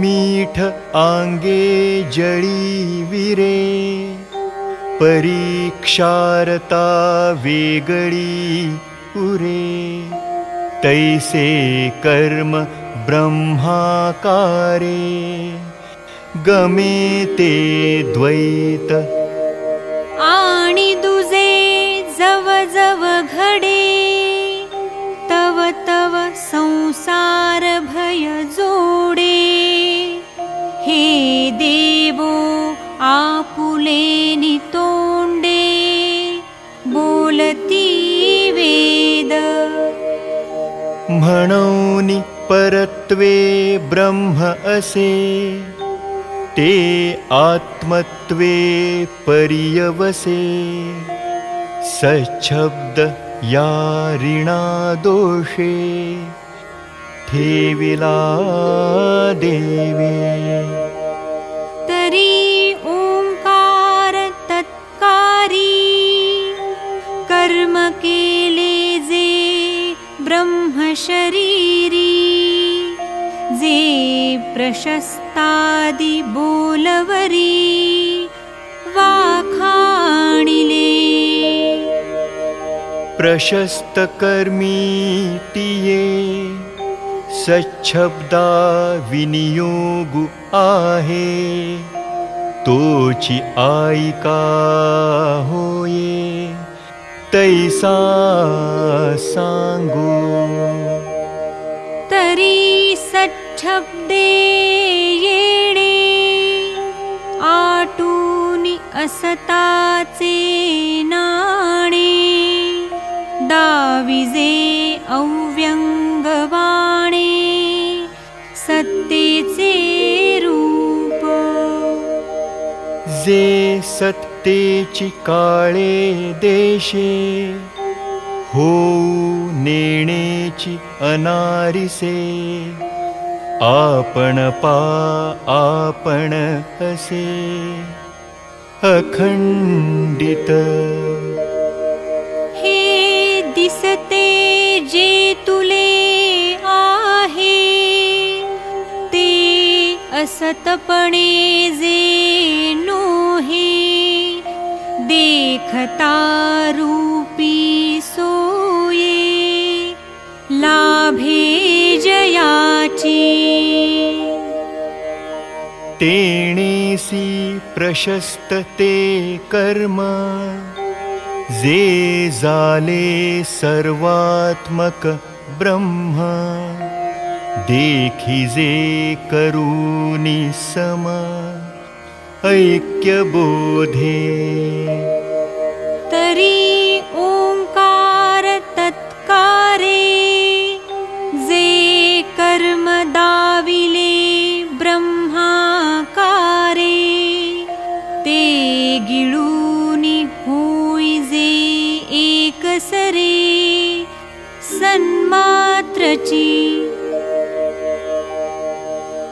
मीठ आंगे जळी विरे परीक्षारता वेगळी उरे तैसे कर्म ब्रह्माकारे। गमे ते द्वैत। आणि दुजे जव जव घडे। तव तव संसार भय जोडे। हे देवो आपुले नितोंडे म्हणूनि परत्वे ब्रह्म असे ते आत्मत्वे पर्यवसे। सच्छब्द ऋणा दोषे ठेविला देवे ब्रह्मशरीरी जे प्रशस्तादि बोलवरी वाखाणिले। प्रशस्तकर्मी तिये सच्छब्दा विनियोगु आहे। तोची आयिका होये तैसा सांगो तरी सच्छब्दे येणे आटूनि असताचे नाणे दाविजे अव्यङ्गवाणे सत्तेचे रूप। जे सत्तेची काळे देशे होऊ नेणेची अनारिसे आपण पा आपण असे अखंडित. हे दिसते जे तुले आहे ते असतपणे जे नोहे देखता रूपी सोये लाभे जयाची। तेणेसी प्रशस्त ते कर्म जे जाले सर्वात्मक ब्रह्म। देखी जे सम ऐक्यबोधे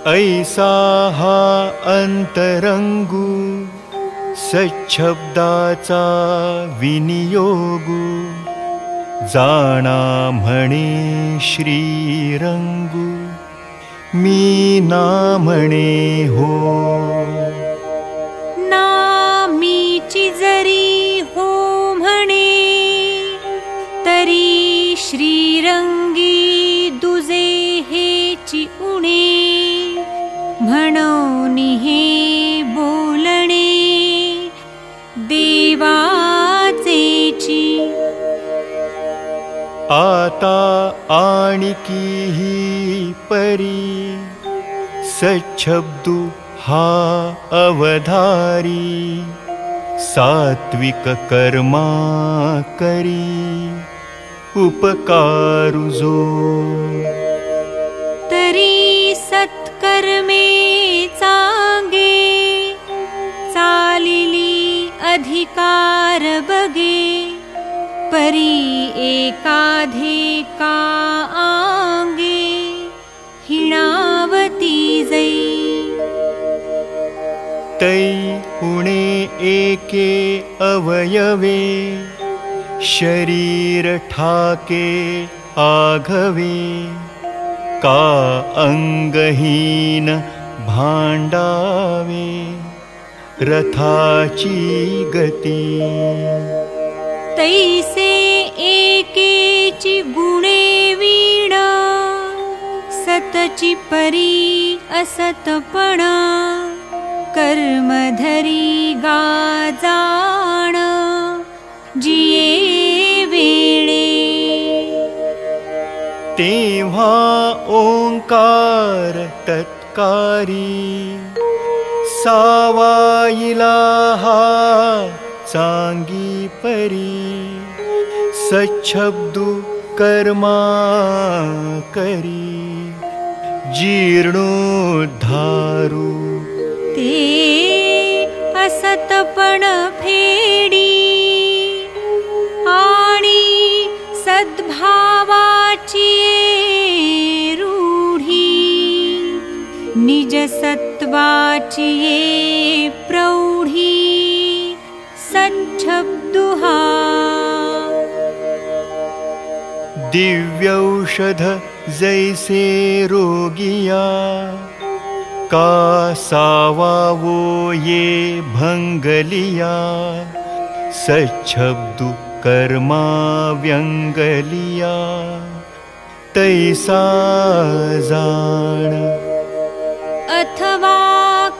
ऐसा हा अंतरंगू सच्छब्दाचा विनियोगू जाणा श्रीरंगू मी ना हो। नामीची जरी आता आणिकी ही परी. सच्छब्दू हा अवधारी. सात्विक कर्मा करी. उपकारु जो. तरी सत्कर्मे चांगे. चालिली अधिकार बगे परी एकाधे का आंगे हिणावती जै तै उणे एके अवयवे शरीर ठाके आघवे। का अंगहीन भांडावे रथाची गती तैसे एकेची गुणे वीण सतची परी असतपणा कर्मधरी गाजाण जिये वेळे। तेव्हा ओंकार तत्कारी हा चांगी परी सच्छब्दू कर्मा करी जीर्णोद्धारू ते असतपण फेडी सद्भावाची रूढी निजसत्त्वाची प्रौढी सच्छब्दुहा दिव्यौषध जैसे रोगिया का सावावो ये भंगलिया सच्छब्दु कर्मा व्यंगलिया तैसा जाण। अथवा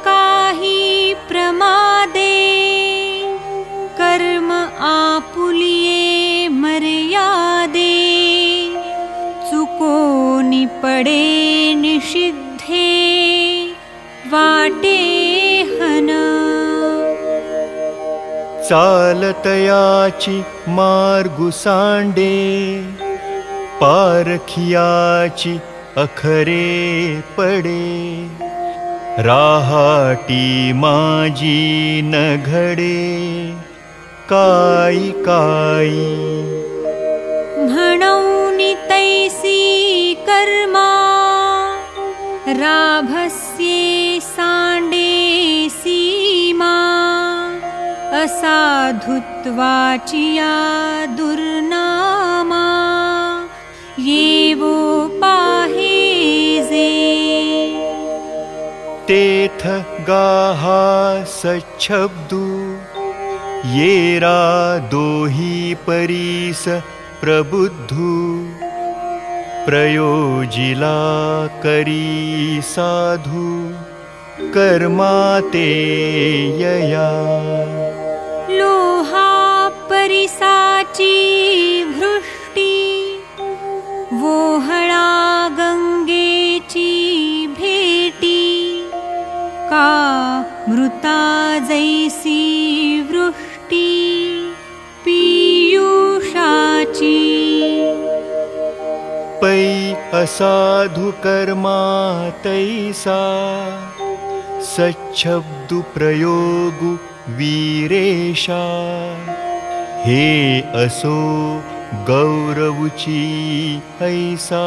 काही प्रमादे कर्म आपुलिये निपडे निषिद्धे वाटे हन। चालतयाची मार्गु सांडे पारखियाची अखरे पडे। राहाटी माजी न घडे काई काई कर्मा राभस्ये सांडे सीमा। असाधुत्वाचिया दुर्नामा। येवो पाहेजे तेथ गाहा सच्छब्दु। येरा दोही परीस प्रबुद्धु प्रयोजिला करी साधु कर्माते यया। लोहा परिसाची भृष्टी वोहळा गंगेची भेटी का मृता जैसी पै असाधु कर्मा तैसा सच्छब्दु प्रयोगु वीरेशा। हे असो गौरवुची ऐसा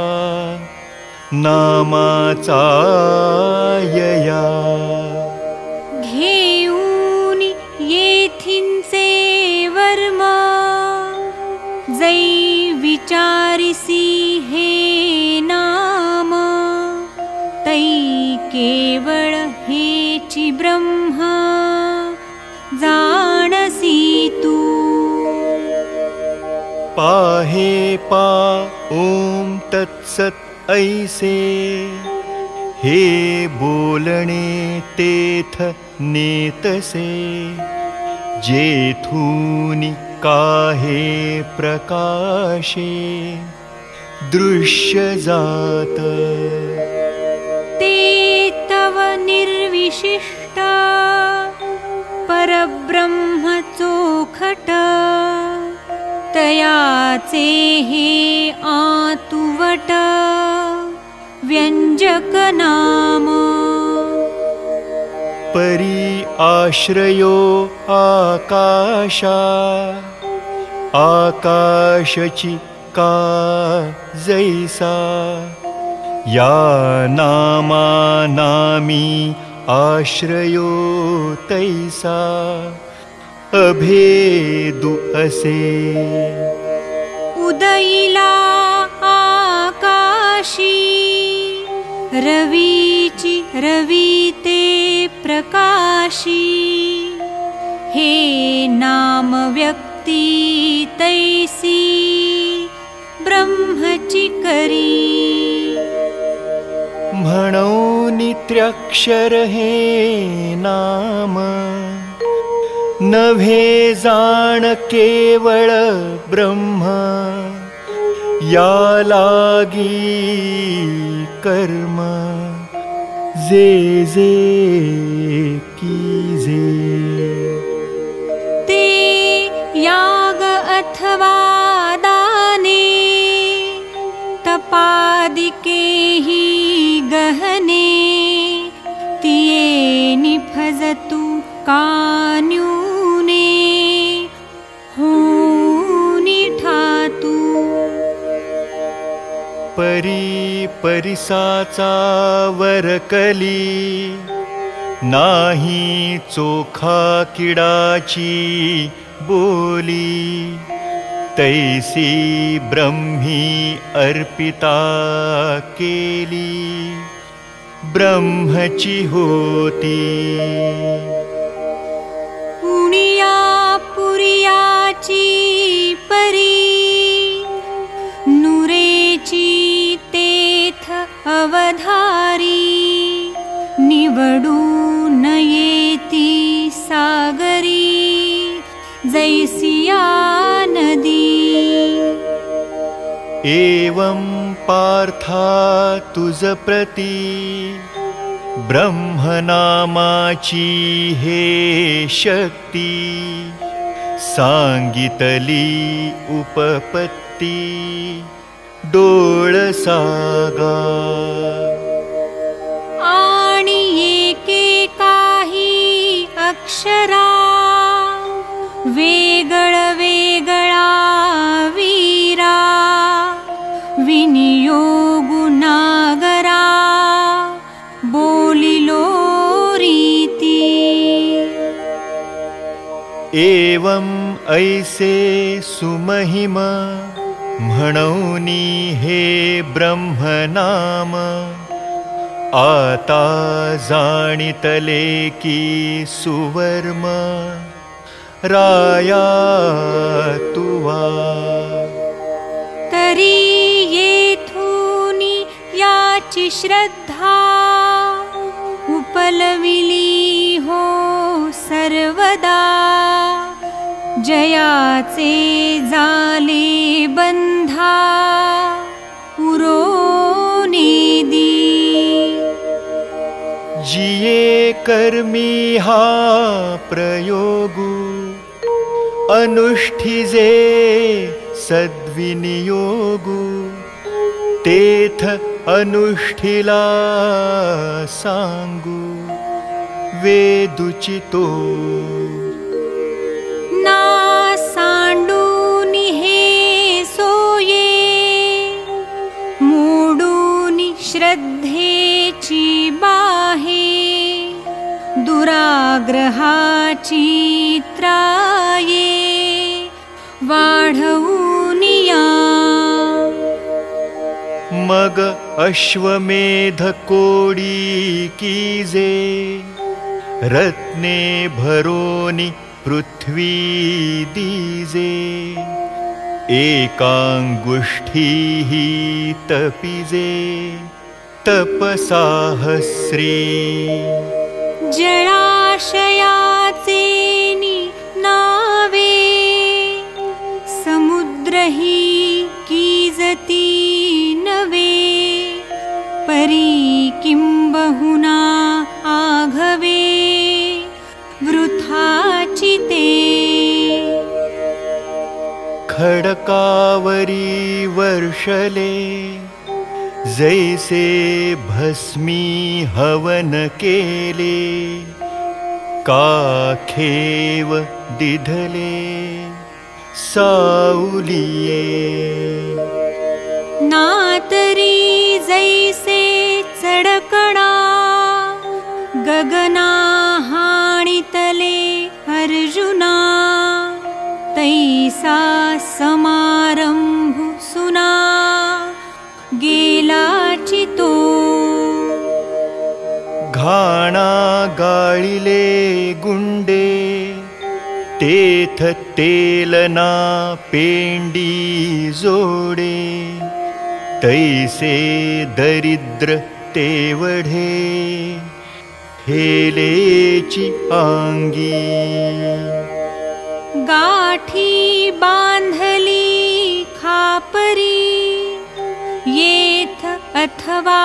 नामाचा यया घेऊन येथिंचे वर्म जै विचारिसी केवळ हेची ब्रह्म जाणसी तू। पाहे पा ॐ तत्सत् ऐसे। हे बोलणे तेथ नेतसे। जेथूनि काहे प्रकाशे। दृश्य जात निर्विशिष्ट परब्रह्म चोखट तयाचे हे आतुवट व्यञ्जक नाम परी आश्रयो आकाशा आकाशची का जैसा या नामा नामी आश्रयो तैसा अभेदु असे। उदयिला आकाशी रवीची रवीते प्रकाशी। हे नाम व्यक्ती तैसी ब्रह्मची करी। म्हणो नित्र्यक्षर हे नाम नभे जाण केवळ ब्रह्म या लागी कर्म जे जे की जे ते याग अथवा दाने तपादिकेहि गहने कान्यूने परिसाचा वरकली नाही चोखा किडाची बोली तैसी ब्रह्मी अर्पिता केली ब्रह्मची होती परी। नुरेची तेथ अवधारी। निवडू नयेती सागरी। जैसिया नदी। एवं पार्था तुज प्रती। ब्रह्मनामाची हे शक्ती सांगितली उपपत्ती डोळ सागा। आणि एके काही अक्षरा वेगळ वेगळा वीरा विनियोगु नागरा बोलिलो रीती। एवं ऐसे सुमहिम म्हणौनी हे ब्रह्मनाम। आता जाणितले की सुवर्म। राया तुवा। तरी येथूनी याची श्रद्धा। उपलविली हो सर्वदा जयाचे जाले बंधा उरोनेदी जिये कर्मी हा प्रयोगु अनुष्ठिजे सद्विनियोगु। तेथ अनुष्ठिला सांगू वेदुचितो श्रद्धेची बाहे दुराग्रहाची त्राये वाढवूनिया मग अश्वमेध कोडी कीजे रत्ने भरोनि पृथ्वी दीजे। एकाङ्गुष्ठीः तपिजे तपसाहस्री। जलाशयाचेनि नावे समुद्रही कीजती नवे परी किं बहुना आघवे वृथाचिते। खडकावरी वर्षले जैसे भस्मी हवन केले काखेव दिधले सावलिये। नातरी जैसे चडकणा गगना हाणितले अर्जुना तैसा समारंभु घाणा गाळिले गुंडे तेथ तेलना पेंडी जोडे तैसे दरिद्र तेवढे हेलेची आंगी. गाठी बांधली खापरी येथ अथवा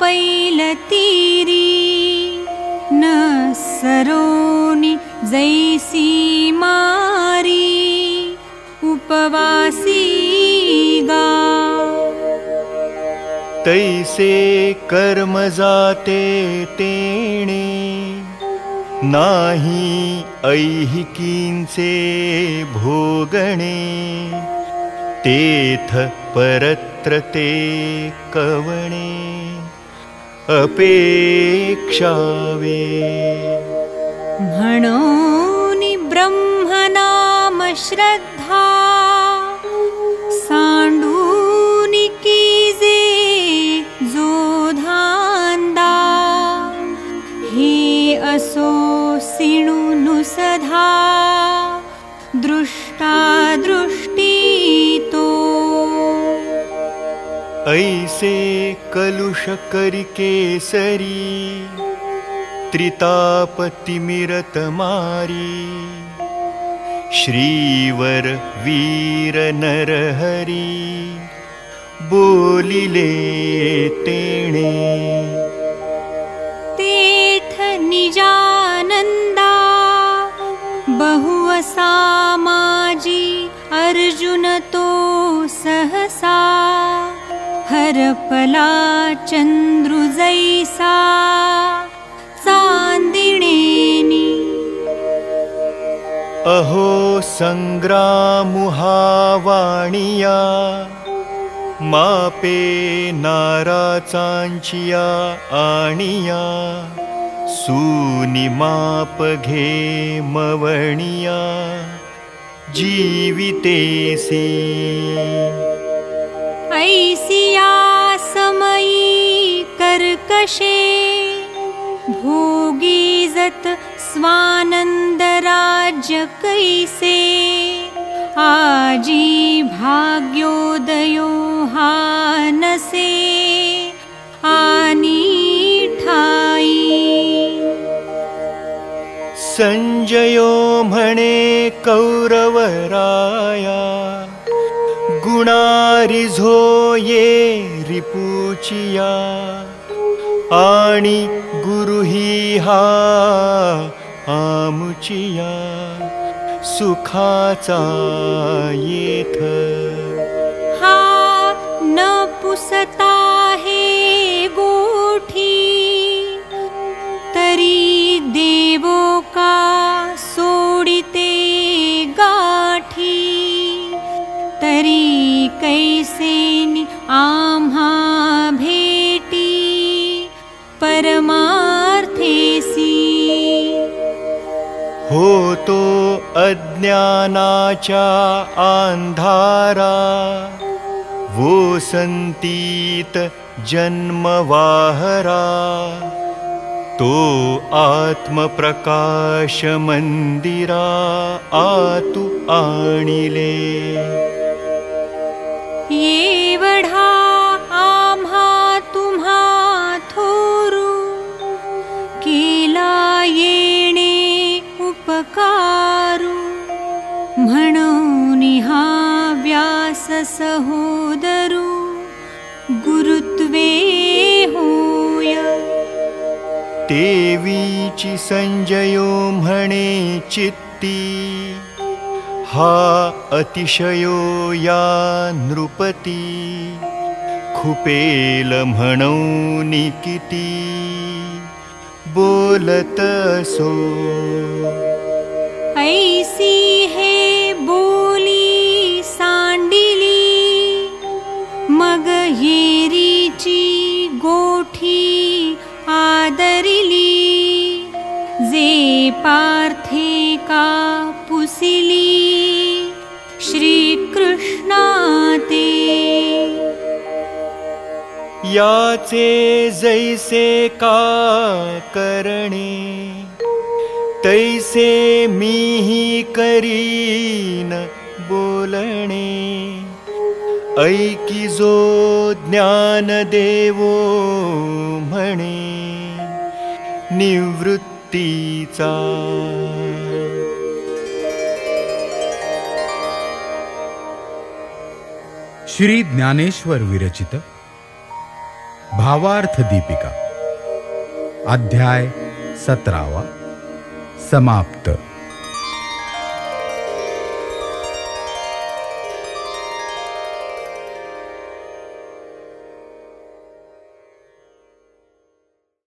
पैलतीरी सरोनि जैसी मारी उपवासी गा। तैसे कर्म जाते तेणे नाही ऐहिकींचे भोगणे। तेथ परत्र ते कवणे अपेक्षावे। म्हणोनि ब्रह्मनाम श्रद्धा सांडूनि कीजे जो धांदा हे असो सिणुनु सधा। दृष्टा दृष्टी तो ऐसे कलुष करि केसरी त्रितापतिमिरत मारी श्रीवर वीर नरहरी बोलिले तेणे। तेथ निजानन्दा बहुवसामाजी अर्जुन तो सहसा हरपला चन्द्रुजैसा चान्दिणेनि। अहो सङ्ग्रामुहावाणिया मापे नाराचाञ्चिया आणिया सूनिमाप घे मवणिया जीवितेसी ऐसिया समयी कर्कशे। भोगीजत स्वानन्दराज्य कैसे। आजी भाग्योदयो हानसे। आनी ठाई। संजयो म्हणे कौरवराया गुणारिझो ये रिपुचिया। गुरुही हा आमुचिया। सुखाचा येथ। हा न पुसता होतो अज्ञानाच्या अंधारा वो संतीत जन्मवाहरा। तो आत्मप्रकाश मंदिरा आतु आणिले। आम्हा तुम्हा थोरू केला येणे हा व्यास सहोदरू गुरुत्वे होय। देवीची संजयो म्हणे चित्ती हा अतिशयो या नृपती। खुपेल म्हणून किती बोलत सो ऐसी हे बोली सांडिली मग हेरीची गोठी आदरिली जे पार्थे का पुसिली श्रीकृष्णा ते याचे जैसे का करणे तैसे मीही करीन बोलणे. ऐकी जो ज्ञान देवो म्हणे. निवृत्तीचा. श्री ज्ञानेश्वर विरचित. भावार्थ दीपिका. अध्याय सतरावा. समाप्त।